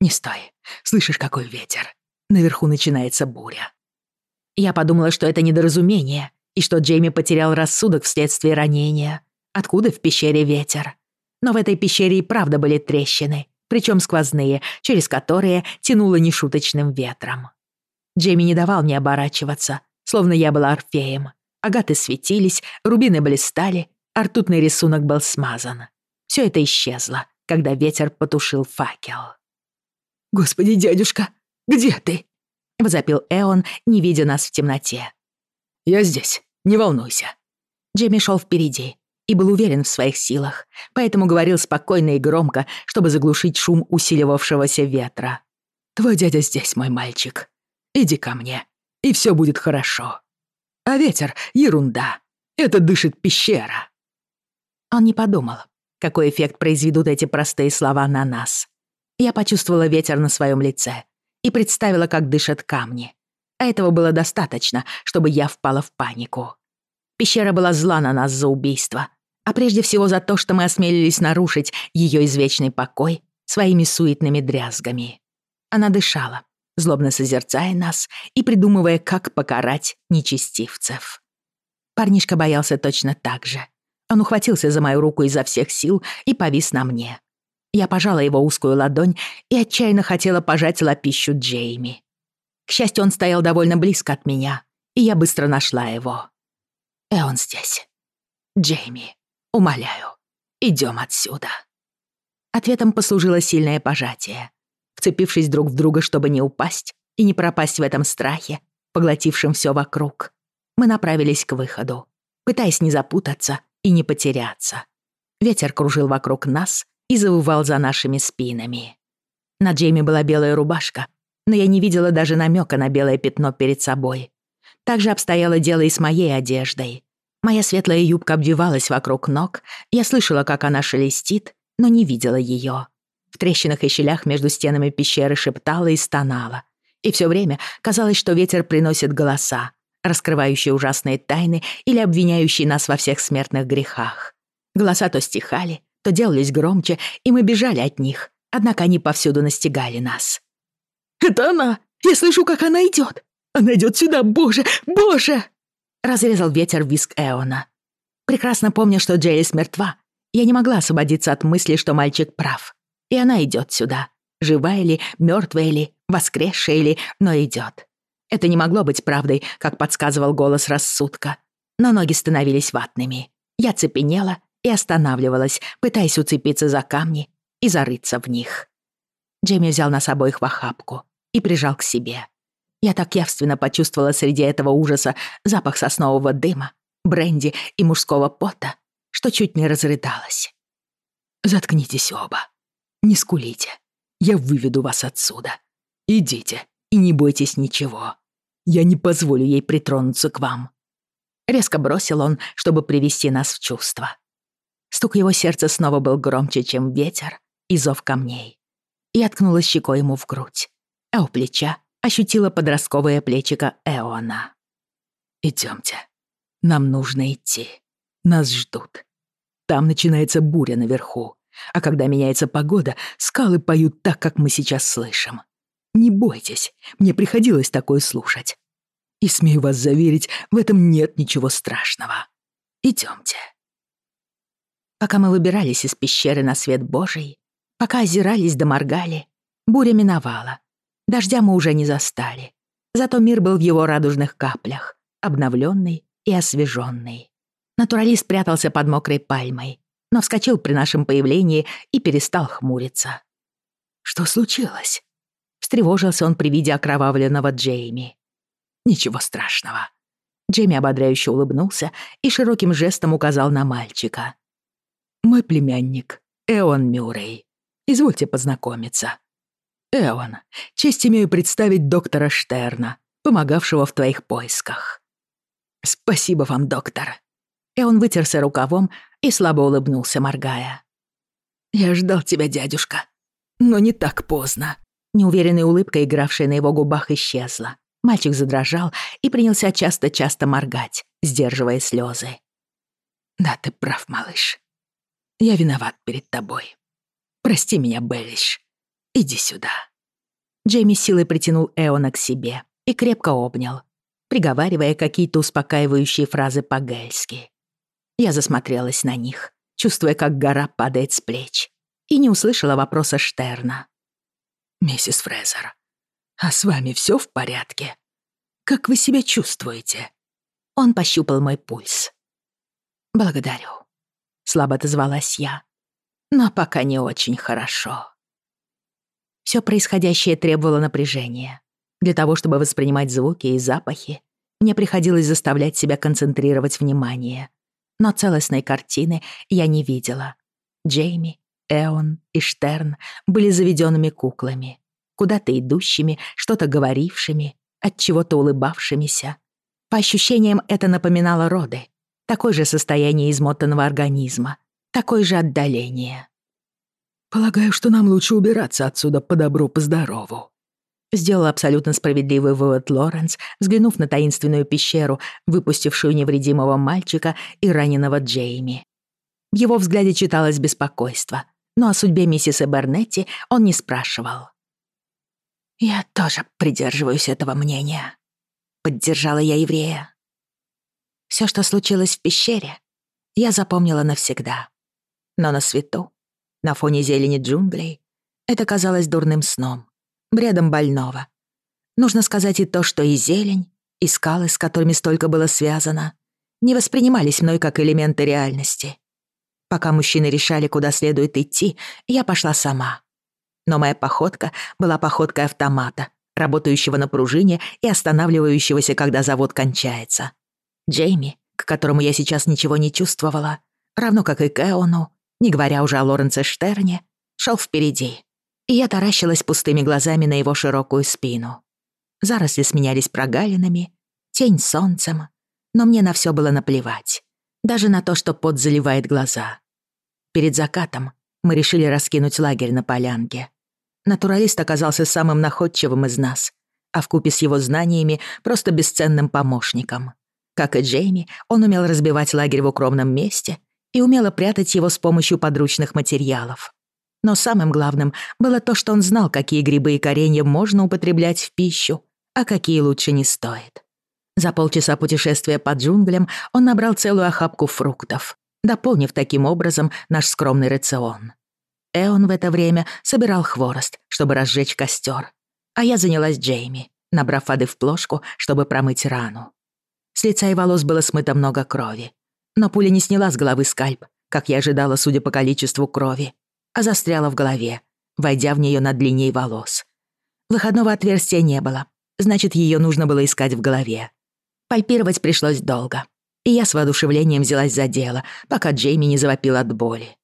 A: не стой. Слышишь, какой ветер? Наверху начинается буря». Я подумала, что это недоразумение, и что Джейми потерял рассудок вследствие ранения. Откуда в пещере ветер? Но в этой пещере и правда были трещины, причем сквозные, через которые тянуло нешуточным ветром. Джейми не давал мне оборачиваться, словно я была орфеем. Агаты светились, рубины блистали, а ртутный рисунок был смазан. Все это исчезло, когда ветер потушил факел. «Господи, дядюшка, где ты?» — возопил Эон, не видя нас в темноте. «Я здесь, не волнуйся». Джейми шел впереди, и был уверен в своих силах, поэтому говорил спокойно и громко, чтобы заглушить шум усиливавшегося ветра. «Твой дядя здесь, мой мальчик. Иди ко мне, и все будет хорошо. А ветер — ерунда. Это дышит пещера». Он не подумал, какой эффект произведут эти простые слова на нас. Я почувствовала ветер на своем лице и представила, как дышат камни. А этого было достаточно, чтобы я впала в панику. Пещера была зла на нас за убийство, а прежде всего за то, что мы осмелились нарушить ее извечный покой своими суетными дрязгами. Она дышала, злобно созерцая нас и придумывая, как покарать нечестивцев. Парнишка боялся точно так же. Он ухватился за мою руку изо всех сил и повис на мне. Я пожала его узкую ладонь и отчаянно хотела пожать лапищу Джейми. К счастью, он стоял довольно близко от меня, и я быстро нашла его. И он здесь. Джейми, умоляю, идем отсюда. Ответом послужило сильное пожатие. Вцепившись друг в друга, чтобы не упасть и не пропасть в этом страхе, поглотившем все вокруг, мы направились к выходу, пытаясь не запутаться и не потеряться. Ветер кружил вокруг нас и завывал за нашими спинами. На Джейми была белая рубашка, но я не видела даже намека на белое пятно перед собой. Так же обстояло дело и с моей одеждой. Моя светлая юбка обвивалась вокруг ног, я слышала, как она шелестит, но не видела ее. В трещинах и щелях между стенами пещеры шептала и стонала. И все время казалось, что ветер приносит голоса, раскрывающие ужасные тайны или обвиняющие нас во всех смертных грехах. Голоса то стихали, то делались громче, и мы бежали от них, однако они повсюду настигали нас.
B: «Это она! Я слышу, как она идет! Она идет сюда, боже, боже!»
A: Разрезал ветер виск Эона. Прекрасно помня, что Джейлис мертва, я не могла освободиться от мысли, что мальчик прав. И она идет сюда. Живая ли, мертвая ли, воскресшая ли, но идет. Это не могло быть правдой, как подсказывал голос рассудка. Но ноги становились ватными. Я цепенела и останавливалась, пытаясь уцепиться за камни и зарыться в них. Джейми взял нас обоих в охапку и прижал к себе. Я так явственно почувствовала среди этого ужаса запах соснового дыма, бренди и мужского пота, что чуть не разрыдалась.
B: «Заткнитесь оба. Не скулите. Я выведу вас отсюда. Идите и не бойтесь ничего. Я не позволю ей притронуться к вам».
A: Резко бросил он, чтобы привести нас в чувство. Стук его сердца снова был громче, чем ветер и зов камней. Я ткнула щекой ему в грудь, а у плеча ощутила подростковое плечико Эона.
B: «Идёмте. Нам нужно идти. Нас ждут. Там начинается буря наверху, а когда меняется погода, скалы поют так, как мы сейчас слышим. Не бойтесь, мне приходилось такое слушать. И смею вас заверить, в этом нет ничего страшного. Идёмте».
A: Пока мы выбирались из пещеры на свет Божий, пока озирались да моргали, буря миновала. Дождя мы уже не застали. Зато мир был в его радужных каплях, обновленный и освеженный. Натуралист прятался под мокрой пальмой, но вскочил при нашем появлении и перестал хмуриться.
B: «Что случилось?»
A: Встревожился он при виде окровавленного Джейми.
B: «Ничего страшного».
A: Джейми ободряюще улыбнулся и широким жестом указал на мальчика.
B: «Мой племянник, Эон Мюррей. Извольте познакомиться. Эон, честь имею представить доктора Штерна, помогавшего в твоих поисках».
A: «Спасибо вам, доктор». Эон вытерся рукавом и слабо улыбнулся, моргая.
B: «Я ждал тебя, дядюшка, но не так поздно».
A: Неуверенная улыбка, игравшая на его губах, исчезла. Мальчик задрожал и принялся часто-часто моргать, сдерживая слезы.
B: «Да, ты прав, малыш. Я виноват перед тобой. Прости меня, Беллиш. Иди сюда».
A: Джейми силой притянул Эона к себе и крепко обнял, приговаривая какие-то успокаивающие фразы по-гельски. Я засмотрелась на них, чувствуя, как гора падает с плеч, и не услышала вопроса Штерна.
B: «Миссис Фрезер, а с вами все в порядке? Как вы себя чувствуете?»
A: Он пощупал мой пульс. «Благодарю», слабо отозвалась я. Но пока не очень хорошо. Все происходящее требовало напряжения. Для того, чтобы воспринимать звуки и запахи, мне приходилось заставлять себя концентрировать внимание. Но целостной картины я не видела. Джейми, Эон и Штерн были заведенными куклами, куда-то идущими, что-то говорившими, от чего-то улыбавшимися. По ощущениям, это напоминало роды, Такое же состояние измотанного организма, такое же отдаление.
B: «Полагаю, что нам лучше убираться отсюда по добру, по здорову»,
A: сделал абсолютно справедливый вывод Лоренс, взглянув на таинственную пещеру, выпустившую невредимого мальчика и раненого Джейми. В его взгляде читалось беспокойство, но о судьбе миссис Эбернетти он не спрашивал. «Я тоже придерживаюсь этого мнения», — поддержала я еврея. Все, что случилось в пещере, я запомнила навсегда. Но на свету На фоне зелени джунглей это казалось дурным сном, бредом больного. Нужно сказать и то, что и зелень, и скалы, с которыми столько было связано, не воспринимались мной как элементы реальности. Пока мужчины решали, куда следует идти, я пошла сама. Но моя походка была походкой автомата, работающего на пружине и останавливающегося, когда завод кончается. Джейми, к которому я сейчас ничего не чувствовала, равно как и Кэону, не говоря уже о Лоренце Штерне, шел впереди, и я таращилась пустыми глазами на его широкую спину. Заросли сменялись прогалинами, тень солнцем, но мне на все было наплевать, даже на то, что пот заливает глаза. Перед закатом мы решили раскинуть лагерь на полянке. Натуралист оказался самым находчивым из нас, а вкупе с его знаниями просто бесценным помощником. Как и Джейми, он умел разбивать лагерь в укромном месте и умело прятать его с помощью подручных материалов. Но самым главным было то, что он знал, какие грибы и коренья можно употреблять в пищу, а какие лучше не стоит. За полчаса путешествия по джунглям он набрал целую охапку фруктов, дополнив таким образом наш скромный рацион. Эон в это время собирал хворост, чтобы разжечь костер, а я занялась Джейми, набрав воды в плошку, чтобы промыть рану. С лица и волос было смыто много крови, но пуля не сняла с головы скальп, как я ожидала, судя по количеству крови, а застряла в голове, войдя в нее над линией волос. Выходного отверстия не было, значит, ее нужно было искать в голове. Пальпировать пришлось долго, и я с воодушевлением взялась за дело, пока Джейми не завопил от боли.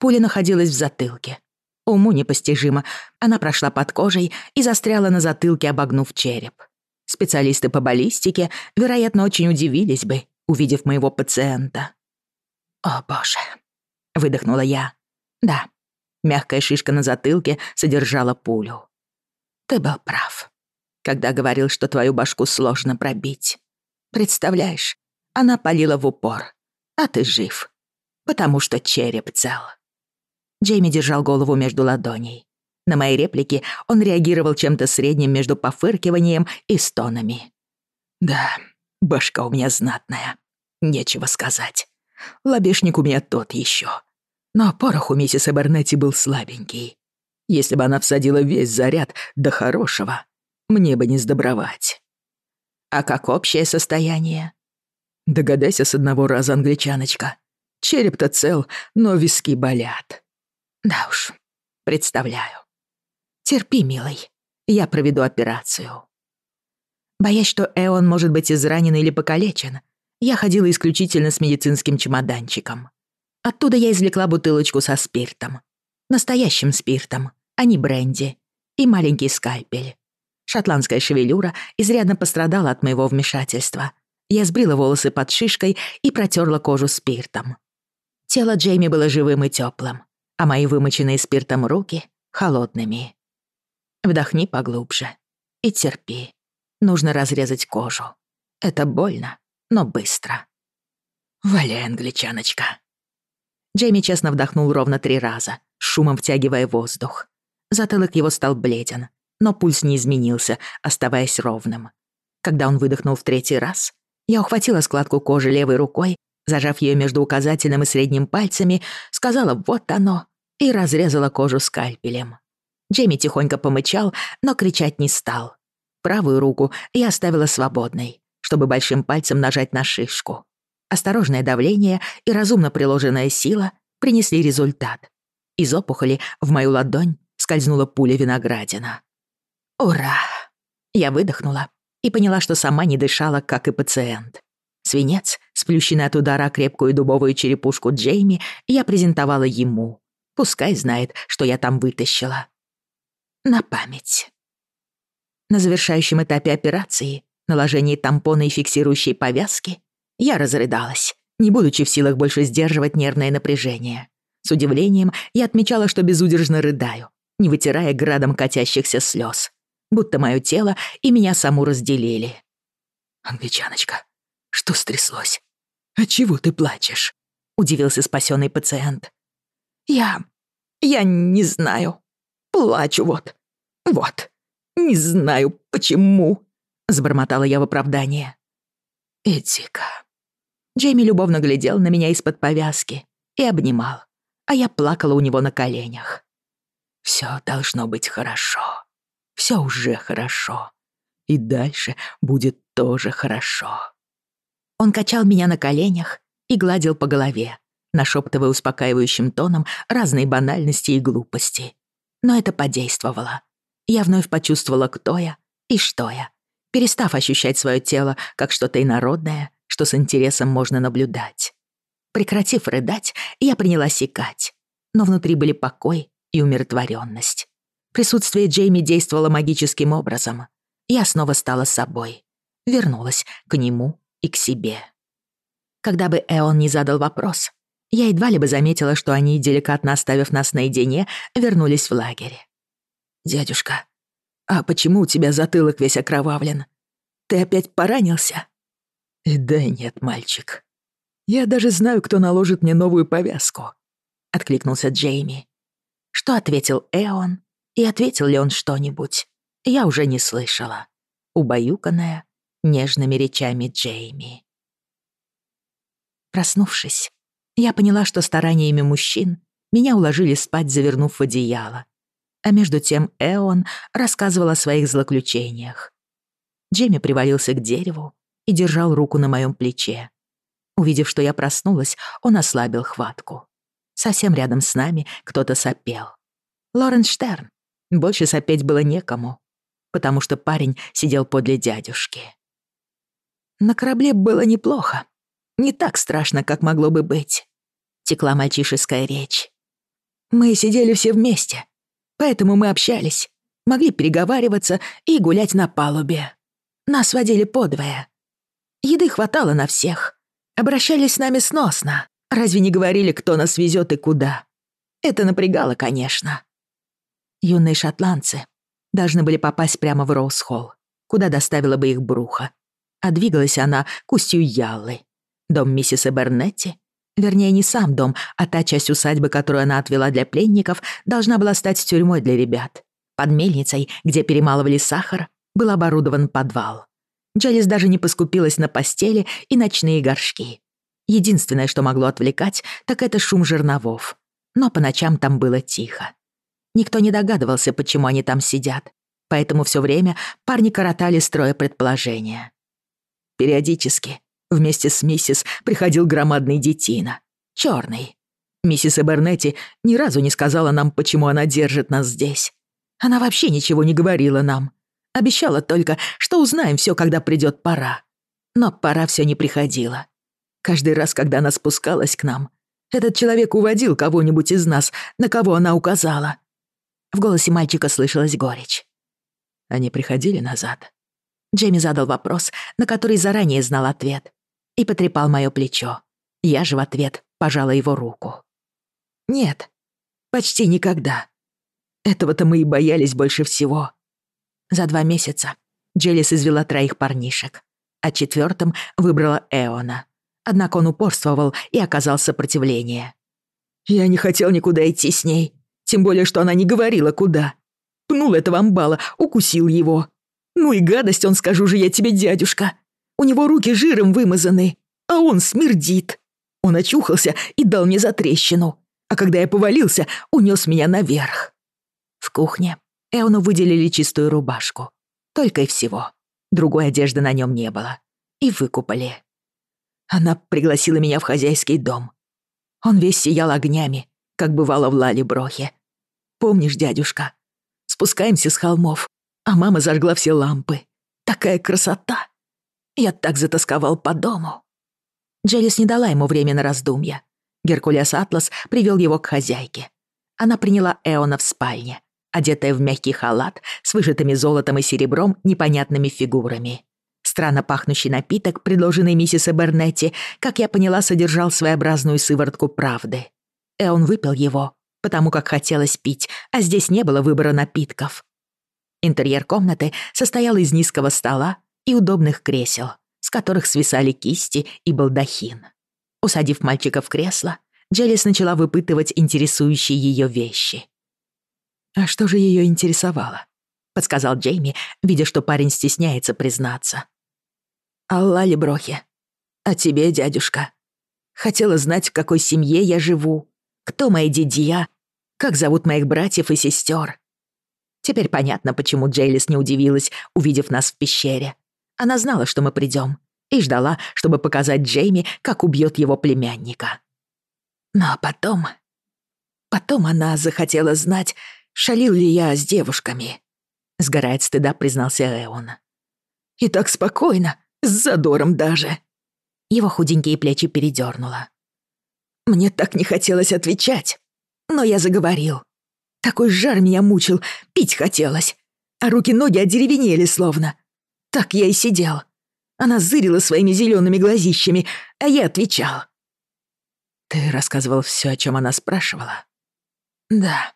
A: Пуля находилась в затылке. Уму непостижимо, она прошла под кожей и застряла на затылке, обогнув череп. Специалисты по баллистике, вероятно, очень удивились бы, увидев моего пациента. «О, боже!» — выдохнула я. «Да, мягкая шишка на затылке содержала пулю. Ты был прав, когда говорил, что твою башку сложно пробить. Представляешь, она палила в упор, а ты жив, потому что череп цел. Джейми держал голову между ладоней. На мои реплики он реагировал чем-то средним между пофыркиванием и стонами. «Да, башка у меня знатная. Нечего сказать. Лобешник у меня тот еще. Но порох у миссис Эбернетти был слабенький. Если бы она всадила весь заряд до хорошего, мне бы не сдобровать. А как общее состояние? Догадайся с одного раза, англичаночка. Череп-то цел, но виски болят. Да уж, представляю. Терпи, милый, я проведу операцию. Боясь, что Эон может быть изранен или покалечен, я ходила исключительно с медицинским чемоданчиком. Оттуда я извлекла бутылочку со спиртом. Настоящим спиртом, а не бренди. И маленький скальпель. Шотландская шевелюра изрядно пострадала от моего вмешательства. Я сбрила волосы под шишкой и протерла кожу спиртом. Тело Джейми было живым и теплым а мои вымоченные спиртом руки — холодными. Вдохни поглубже и терпи. Нужно разрезать кожу. Это больно, но быстро. Валяй, англичаночка. Джейми честно вдохнул ровно три раза, шумом втягивая воздух. Затылок его стал бледен, но пульс не изменился, оставаясь ровным. Когда он выдохнул в третий раз, я ухватила складку кожи левой рукой зажав ее между указательным и средним пальцами, сказала «вот оно» и разрезала кожу скальпелем. Джейми тихонько помычал, но кричать не стал. Правую руку я оставила свободной, чтобы большим пальцем нажать на шишку. Осторожное давление и разумно приложенная сила принесли результат. Из опухоли в мою ладонь скользнула пуля виноградина. «Ура!» Я выдохнула и поняла, что сама не дышала, как и пациент. Свинец, сплющенный от удара крепкую дубовую черепушку Джейми, я презентовала ему. Пускай знает, что я там вытащила. На память. На завершающем этапе операции, наложении тампона и фиксирующей повязки, я разрыдалась, не будучи в силах больше сдерживать нервное напряжение. С удивлением я отмечала, что безудержно рыдаю, не вытирая градом катящихся слез, будто мое тело и меня саму разделили. «Англичаночка, что стряслось? Отчего ты плачешь?» — удивился спасенный пациент. «Я... я не знаю. Плачу вот. Вот. Не знаю, почему», — забормотала я в оправдание. «Эдика». Джейми любовно глядел на меня из-под повязки и обнимал, а я плакала у него на коленях.
B: «Всё должно быть хорошо. Всё уже хорошо. И дальше будет тоже хорошо».
A: Он качал меня на коленях и гладил по голове, нашептывая успокаивающим тоном разные банальности и глупости. Но это подействовало. Я вновь почувствовала, кто я и что я, перестав ощущать свое тело как что-то инородное, что с интересом можно наблюдать. Прекратив рыдать, я принялась икать, но внутри были покой и умиротворенность. Присутствие Джейми действовало магическим образом. Я снова стала собой. Вернулась к нему и к себе. Когда бы Эон не задал вопрос, я едва ли бы заметила, что они, деликатно оставив нас наедине, вернулись в лагерь.
B: «Дядюшка, а почему у тебя затылок весь окровавлен? Ты опять поранился?» «Да нет, мальчик. Я даже знаю, кто наложит мне новую повязку», — откликнулся Джейми.
A: Что ответил Эон, и ответил ли он что-нибудь, я уже не слышала, убаюканная нежными речами Джейми. Проснувшись, я поняла, что стараниями мужчин меня уложили спать, завернув в одеяло. А между тем Эон рассказывал о своих злоключениях. Джейми привалился к дереву и держал руку на моем плече. Увидев, что я проснулась, он ослабил хватку. Совсем рядом с нами кто-то сопел. Лорен Штерн. Больше сопеть было некому, потому что парень сидел подле дядюшки. На корабле было неплохо. Не так страшно, как могло бы быть. Текла мальчишеская речь. Мы сидели все вместе, поэтому мы общались, могли переговариваться и гулять на палубе. Нас водили подвое. Еды хватало на всех. Обращались с нами сносно. Разве не говорили, кто нас везет и куда? Это напрягало, конечно. Юные шотландцы должны были попасть прямо в Роуз-Холл, куда доставила бы их Бруха. А двигалась она к устью Яллы. Дом миссис Эбернетти, вернее, не сам дом, а та часть усадьбы, которую она отвела для пленников, должна была стать тюрьмой для ребят. Под мельницей, где перемалывали сахар, был оборудован подвал. Джелис даже не поскупилась на постели и ночные горшки. Единственное, что могло отвлекать, так это шум жерновов. Но по ночам там было тихо. Никто не догадывался, почему они там сидят, поэтому все время парни коротали строя предположения. Периодически вместе с миссис приходил громадный детина, черный. Миссис Эбернетти ни разу не сказала нам, почему она держит нас здесь. Она вообще ничего не говорила нам. Обещала только, что узнаем все, когда придет пора. Но пора все не приходила. Каждый раз, когда она спускалась к нам, этот человек уводил кого-нибудь из нас, на кого она указала. В голосе мальчика слышалась горечь. Они приходили назад. Джейми задал вопрос, на который заранее знал ответ, и потрепал моё плечо. Я же в ответ пожала его руку. «Нет, почти никогда. Этого-то мы и боялись больше всего». За два месяца Джелис извела троих парнишек, а четвертым выбрала Эона. Однако он упорствовал и оказал сопротивление. «Я не хотел никуда идти с ней, тем более, что она не говорила, куда. Пнул этого амбала, укусил его. Ну и гадость он, скажу же я тебе, дядюшка. У него руки жиром вымазаны, а он смердит. Он очухался и дал мне затрещину. А когда я повалился, унес меня наверх. В кухне Эону выделили чистую рубашку. Только и всего. Другой одежды на нем не было. И выкупали. Она пригласила меня в хозяйский дом. Он весь сиял огнями, как бывало в Лале-Брохе. Помнишь, дядюшка? Спускаемся с холмов, а мама зажгла все лампы. Такая красота! Я так затасковал по дому. Джелис не дала ему время на раздумья. Геркулес Атлас привел его к хозяйке. Она приняла Эона в спальне, одетая в мягкий халат с выжатыми золотом и серебром непонятными фигурами. Странно пахнущий напиток, предложенный миссис Эбернетти, как я поняла, содержал своеобразную сыворотку правды. Эон выпил его, потому как хотелось пить, а здесь не было выбора напитков. Интерьер комнаты состоял из низкого стола и удобных кресел, с которых свисали кисти и балдахин. Усадив мальчика в кресло, Джелис начала выпытывать интересующие ее вещи. «А что же ее интересовало?» — подсказал Джейми, видя, что парень стесняется признаться. «Алла Леброхе, а тебе, дядюшка? Хотела знать, в какой семье я живу, кто мои дядья, как зовут моих братьев и сестер. Теперь понятно, почему Джейлис не удивилась, увидев нас в пещере. Она знала, что мы придем, и ждала, чтобы показать Джейми, как убьет его племянника. Но потом... Потом она захотела знать, шалил ли я с девушками. Сгорает стыда, признался Эон. И так спокойно, с задором даже. Его худенькие плечи передёрнуло. Мне так не хотелось отвечать, но я заговорил. Такой жар меня мучил, пить хотелось, а руки-ноги одеревенели словно. Так я и сидел. Она зырила своими зелеными глазищами, а я отвечал. «Ты рассказывал все, о чем она спрашивала?» «Да».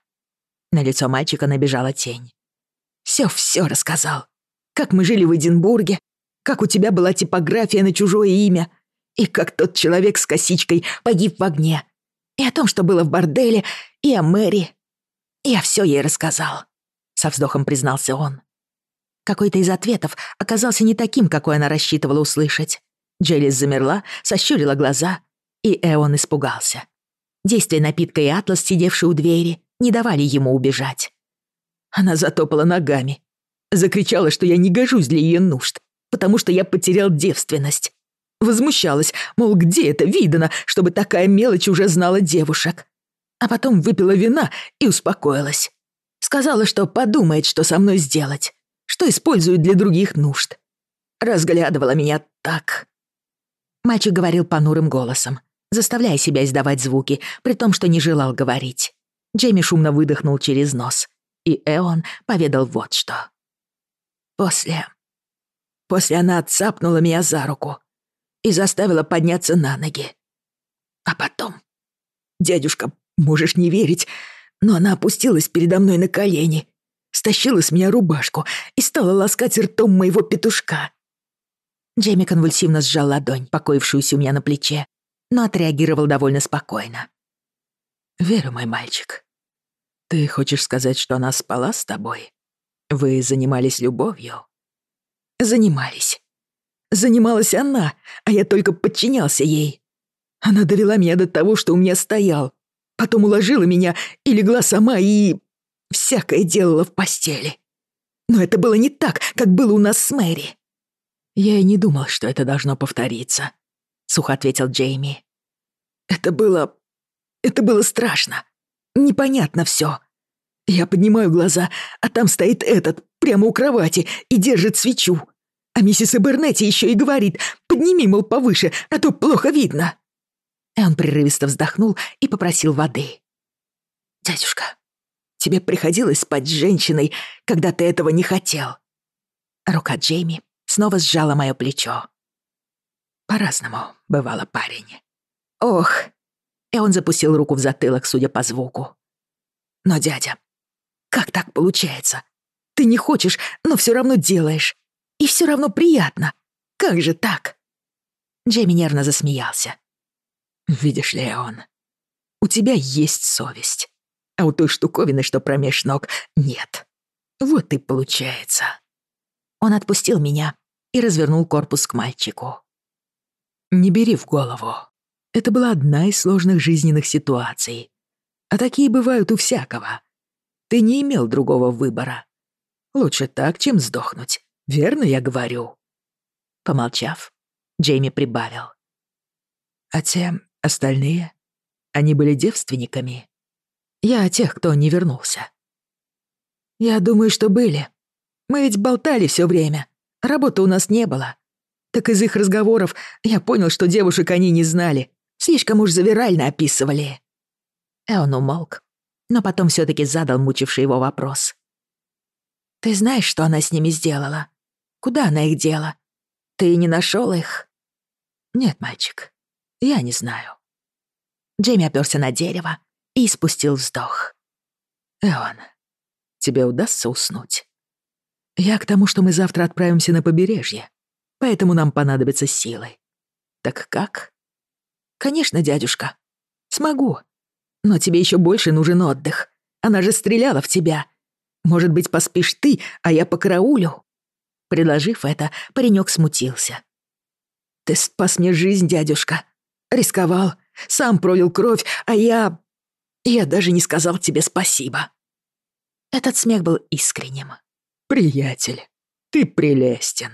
A: На лицо мальчика набежала тень. Все-все рассказал. Как мы жили в Эдинбурге, как у тебя была типография на чужое имя, и как тот человек с косичкой погиб в огне, и о том, что было в борделе, и о Мэри. Я все ей рассказал», — со вздохом признался он. Какой-то из ответов оказался не таким, какой она рассчитывала услышать. Джелис замерла, сощурила глаза, и Эон испугался. Действие напитка и Атлас, сидевший у двери, не давали ему убежать. Она затопала ногами. Закричала, что я не гожусь для ее нужд, потому что я потерял девственность. Возмущалась, мол, где это видано, чтобы такая мелочь уже знала девушек. А потом выпила вина и успокоилась. Сказала, что подумает, что со мной сделать, что использует для других нужд. Разглядывала меня так. Мальчик говорил понурым голосом, заставляя себя издавать звуки, при том, что не желал говорить. Джейми шумно выдохнул через нос, и Эон поведал вот что. После... После она отцапнула меня за руку и заставила подняться на ноги. А потом... Дядюшка, можешь не верить, но она опустилась передо мной на колени, стащила с меня рубашку и стала ласкать ртом моего петушка. Джейми конвульсивно сжал ладонь, покоившуюся у меня на плече, но отреагировал довольно спокойно. «Верю, мой мальчик. Ты хочешь сказать, что она спала с тобой? Вы занимались любовью?» «Занимались. Занималась она, а я только подчинялся ей. Она довела меня до того, что у меня стоял. Потом уложила меня и легла сама и... всякое делала в постели. Но это было не так, как было у нас с Мэри. «Я и не думал, что это должно повториться», — сухо ответил Джейми. «Это было... это было страшно. Непонятно все. Я поднимаю глаза, а там стоит этот, прямо у кровати, и держит свечу. А миссис Эбернетти еще и говорит, подними, мол, повыше, а то плохо видно». Он прерывисто вздохнул и попросил воды. «Дядюшка, тебе приходилось спать с женщиной, когда ты этого не хотел?» Рука Джейми снова сжала мое плечо. По-разному бывало парень. Ох! И он запустил руку в затылок, судя по звуку. Но, дядя, как так получается? Ты не хочешь, но все равно делаешь. И все равно приятно. Как же так? Джейми нервно засмеялся. Видишь ли, он, у тебя есть совесть, а у той штуковины, что промеж ног, нет. Вот и получается. Он отпустил меня и развернул корпус к мальчику. «Не бери в голову. Это была одна из сложных жизненных ситуаций. А такие бывают у всякого. Ты не имел другого выбора. Лучше так, чем сдохнуть. Верно я говорю?» Помолчав, Джейми прибавил. «А те остальные? Они были девственниками? Я о тех, кто не вернулся». «Я думаю, что были. Мы ведь болтали все время. Работы у нас не было. Так из их разговоров я понял, что девушек они не знали. Слишком уж завирально описывали. Он умолк, но потом все таки задал мучивший его вопрос. «Ты знаешь, что она с ними сделала? Куда она их дела? Ты не нашел их?» «Нет, мальчик, я не знаю». Джейми оперся на дерево и спустил вздох. «Эон, тебе удастся уснуть?» Я к тому, что мы завтра отправимся на побережье, поэтому нам понадобятся силы. Так как? Конечно, дядюшка. Смогу. Но тебе еще больше нужен отдых. Она же стреляла в тебя. Может быть, поспишь ты, а я по караулю?» Предложив это, паренек смутился. «Ты спас мне жизнь, дядюшка. Рисковал, сам пролил кровь, а я... Я даже не сказал тебе спасибо». Этот смех был искренним. «Приятель, ты прелестен.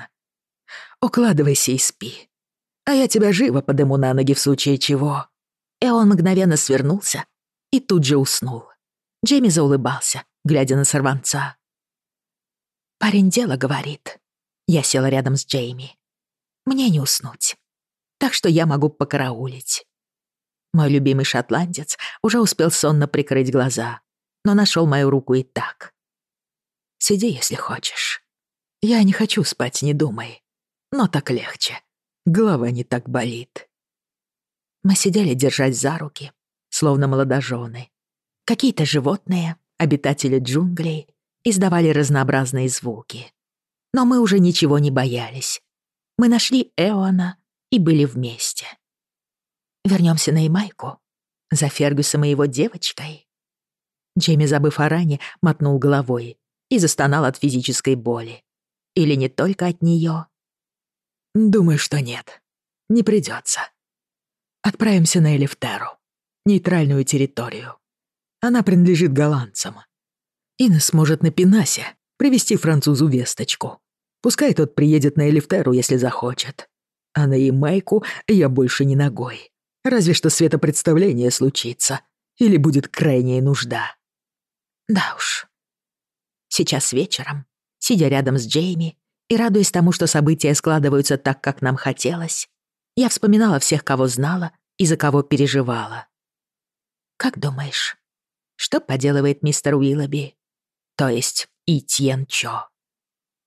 A: Укладывайся и спи. А я тебя живо подыму на ноги в случае чего». И он мгновенно свернулся и тут же уснул. Джейми заулыбался, глядя на сорванца. «Парень дело говорит». Я села рядом с Джейми. «Мне не уснуть. Так что я могу покараулить». Мой любимый шотландец уже успел сонно прикрыть глаза, но нашел мою руку и так. «Сиди, если хочешь. Я не хочу спать, не думай. Но так легче. Голова не так болит». Мы сидели держась за руки, словно молодожены. Какие-то животные, обитатели джунглей, издавали разнообразные звуки. Но мы уже ничего не боялись. Мы нашли Эона и были вместе. Вернемся на Ямайку. За Фергюсом и его девочкой. Джейми, забыв о ране, мотнул головой и застонал от физической боли. Или не только от нее. Думаю, что нет. Не придется. Отправимся на Элифтеру, нейтральную территорию. Она принадлежит голландцам. Инна сможет на Пенасе привести французу весточку. Пускай тот приедет на Элифтеру, если захочет. А на Ямайку я больше не ногой. Разве что светопредставление случится. Или будет крайняя нужда. Да уж. Сейчас вечером, сидя рядом с Джейми и радуясь тому, что события складываются так, как нам хотелось, я вспоминала всех, кого знала и за кого переживала. Как думаешь, что поделывает мистер Уиллоби? то есть Итьен Чо.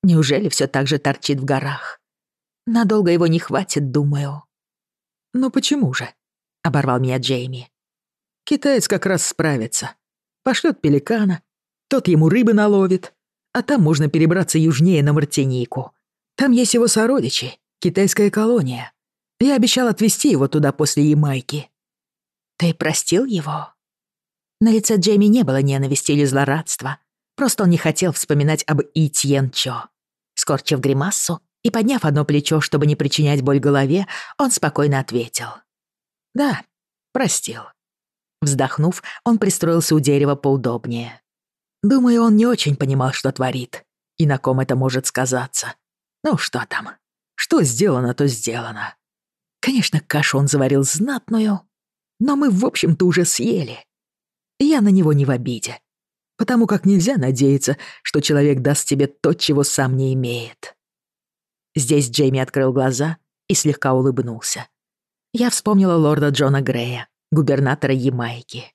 A: Неужели все так же торчит в горах? Надолго его не хватит, думаю. «Ну почему же?» — оборвал меня Джейми. «Китаец как раз справится. Пошлет пеликана, тот ему рыбы наловит, а там можно перебраться южнее на Мартинику. Там есть его сородичи, китайская колония. Я обещал отвезти его туда после Ямайки». «Ты простил его?» На лице Джейми не было ненависти или злорадства, Просто он не хотел вспоминать об Итьен Чо. Скорчив гримассу и подняв одно плечо, чтобы не причинять боль голове, он спокойно ответил. «Да, простил». Вздохнув, он пристроился у дерева поудобнее. Думаю, он не очень понимал, что творит, и на ком это может сказаться. Ну что там? Что сделано, то сделано. Конечно, кашу он заварил знатную, но мы, в общем-то, уже съели. Я на него не в обиде потому как нельзя надеяться, что человек даст тебе то, чего сам не имеет. Здесь Джейми открыл глаза и слегка улыбнулся. Я вспомнила лорда Джона Грея, губернатора Ямайки.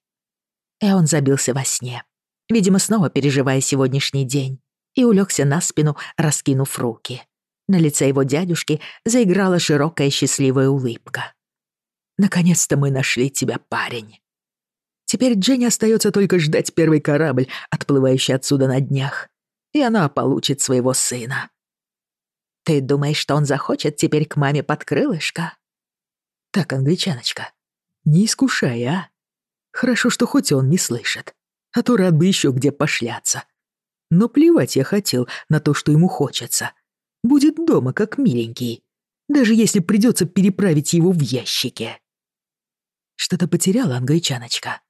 A: И он забился во сне, видимо, снова переживая сегодняшний день, и улегся на спину, раскинув руки. На лице его дядюшки заиграла широкая счастливая улыбка. «Наконец-то мы нашли тебя, парень», Теперь Дженни остается только ждать первый корабль, отплывающий отсюда на днях. И она получит своего сына. Ты думаешь, что он захочет теперь к маме под крылышко? Так, англичаночка, не искушай, а? Хорошо, что хоть он не слышит, а то рад бы еще где пошляться. Но плевать я хотел на то, что ему хочется. Будет дома как миленький, даже если придется переправить его в ящике. Что-то потеряла англичаночка.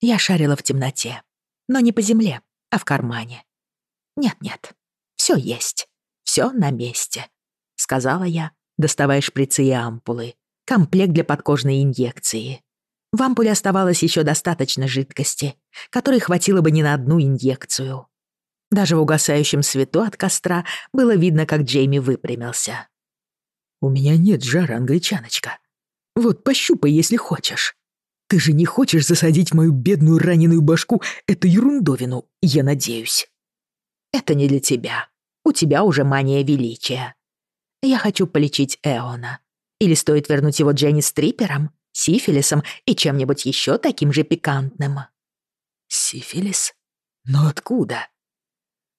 A: Я шарила в темноте, но не по земле, а в кармане. «Нет-нет, все есть, все на месте», — сказала я, доставая шприцы и ампулы, комплект для подкожной инъекции. В ампуле оставалось еще достаточно жидкости, которой хватило бы не на одну инъекцию. Даже в угасающем свету от костра было видно, как Джейми выпрямился. «У меня нет жара, англичаночка. Вот, пощупай, если хочешь». Ты же не хочешь засадить мою бедную раненую башку эту ерундовину, я надеюсь. Это не для тебя. У тебя уже мания величия. Я хочу полечить Эона. Или стоит вернуть его Дженни Стрипером, сифилисом и чем-нибудь еще таким же пикантным? Сифилис? Но откуда?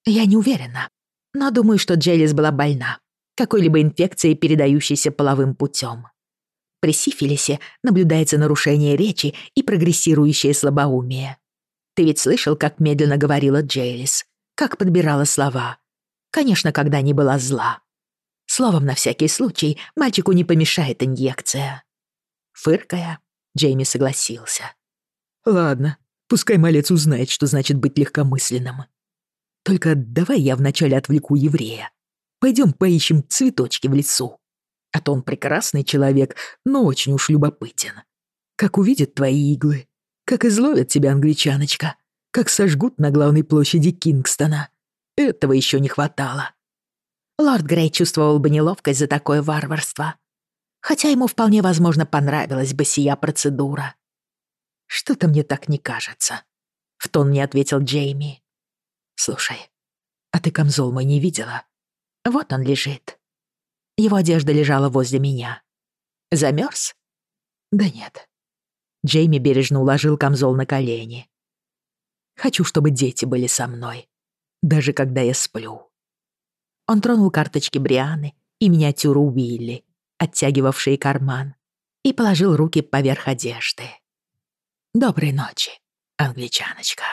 A: Я не уверена. Но думаю, что Джелис была больна. Какой-либо инфекцией, передающейся половым путем. При сифилисе наблюдается нарушение речи и прогрессирующее слабоумие. Ты ведь слышал, как медленно говорила Джейлис, как подбирала слова. Конечно, когда не была зла. Словом, на всякий случай, мальчику не помешает инъекция. Фыркая, Джейми согласился.
B: Ладно, пускай малец узнает, что значит быть легкомысленным. Только давай я вначале отвлеку еврея. Пойдем поищем цветочки в лесу. А то он прекрасный человек, но очень уж любопытен. Как увидит твои иглы, как изловят тебя, англичаночка, как сожгут на главной площади Кингстона. Этого еще не хватало.
A: Лорд Грей чувствовал бы неловкость за такое варварство. Хотя ему вполне возможно понравилась бы сия процедура. «Что-то мне так не кажется», — в тон мне ответил Джейми. «Слушай, а ты камзол мой не видела? Вот он лежит. Его одежда лежала возле меня. Замерз? Да нет. Джейми бережно уложил камзол на колени. Хочу, чтобы дети были со мной, даже когда я сплю. Он тронул карточки Брианы и миниатюру Уилли, оттягивавшие карман, и положил руки поверх одежды. «Доброй ночи, англичаночка».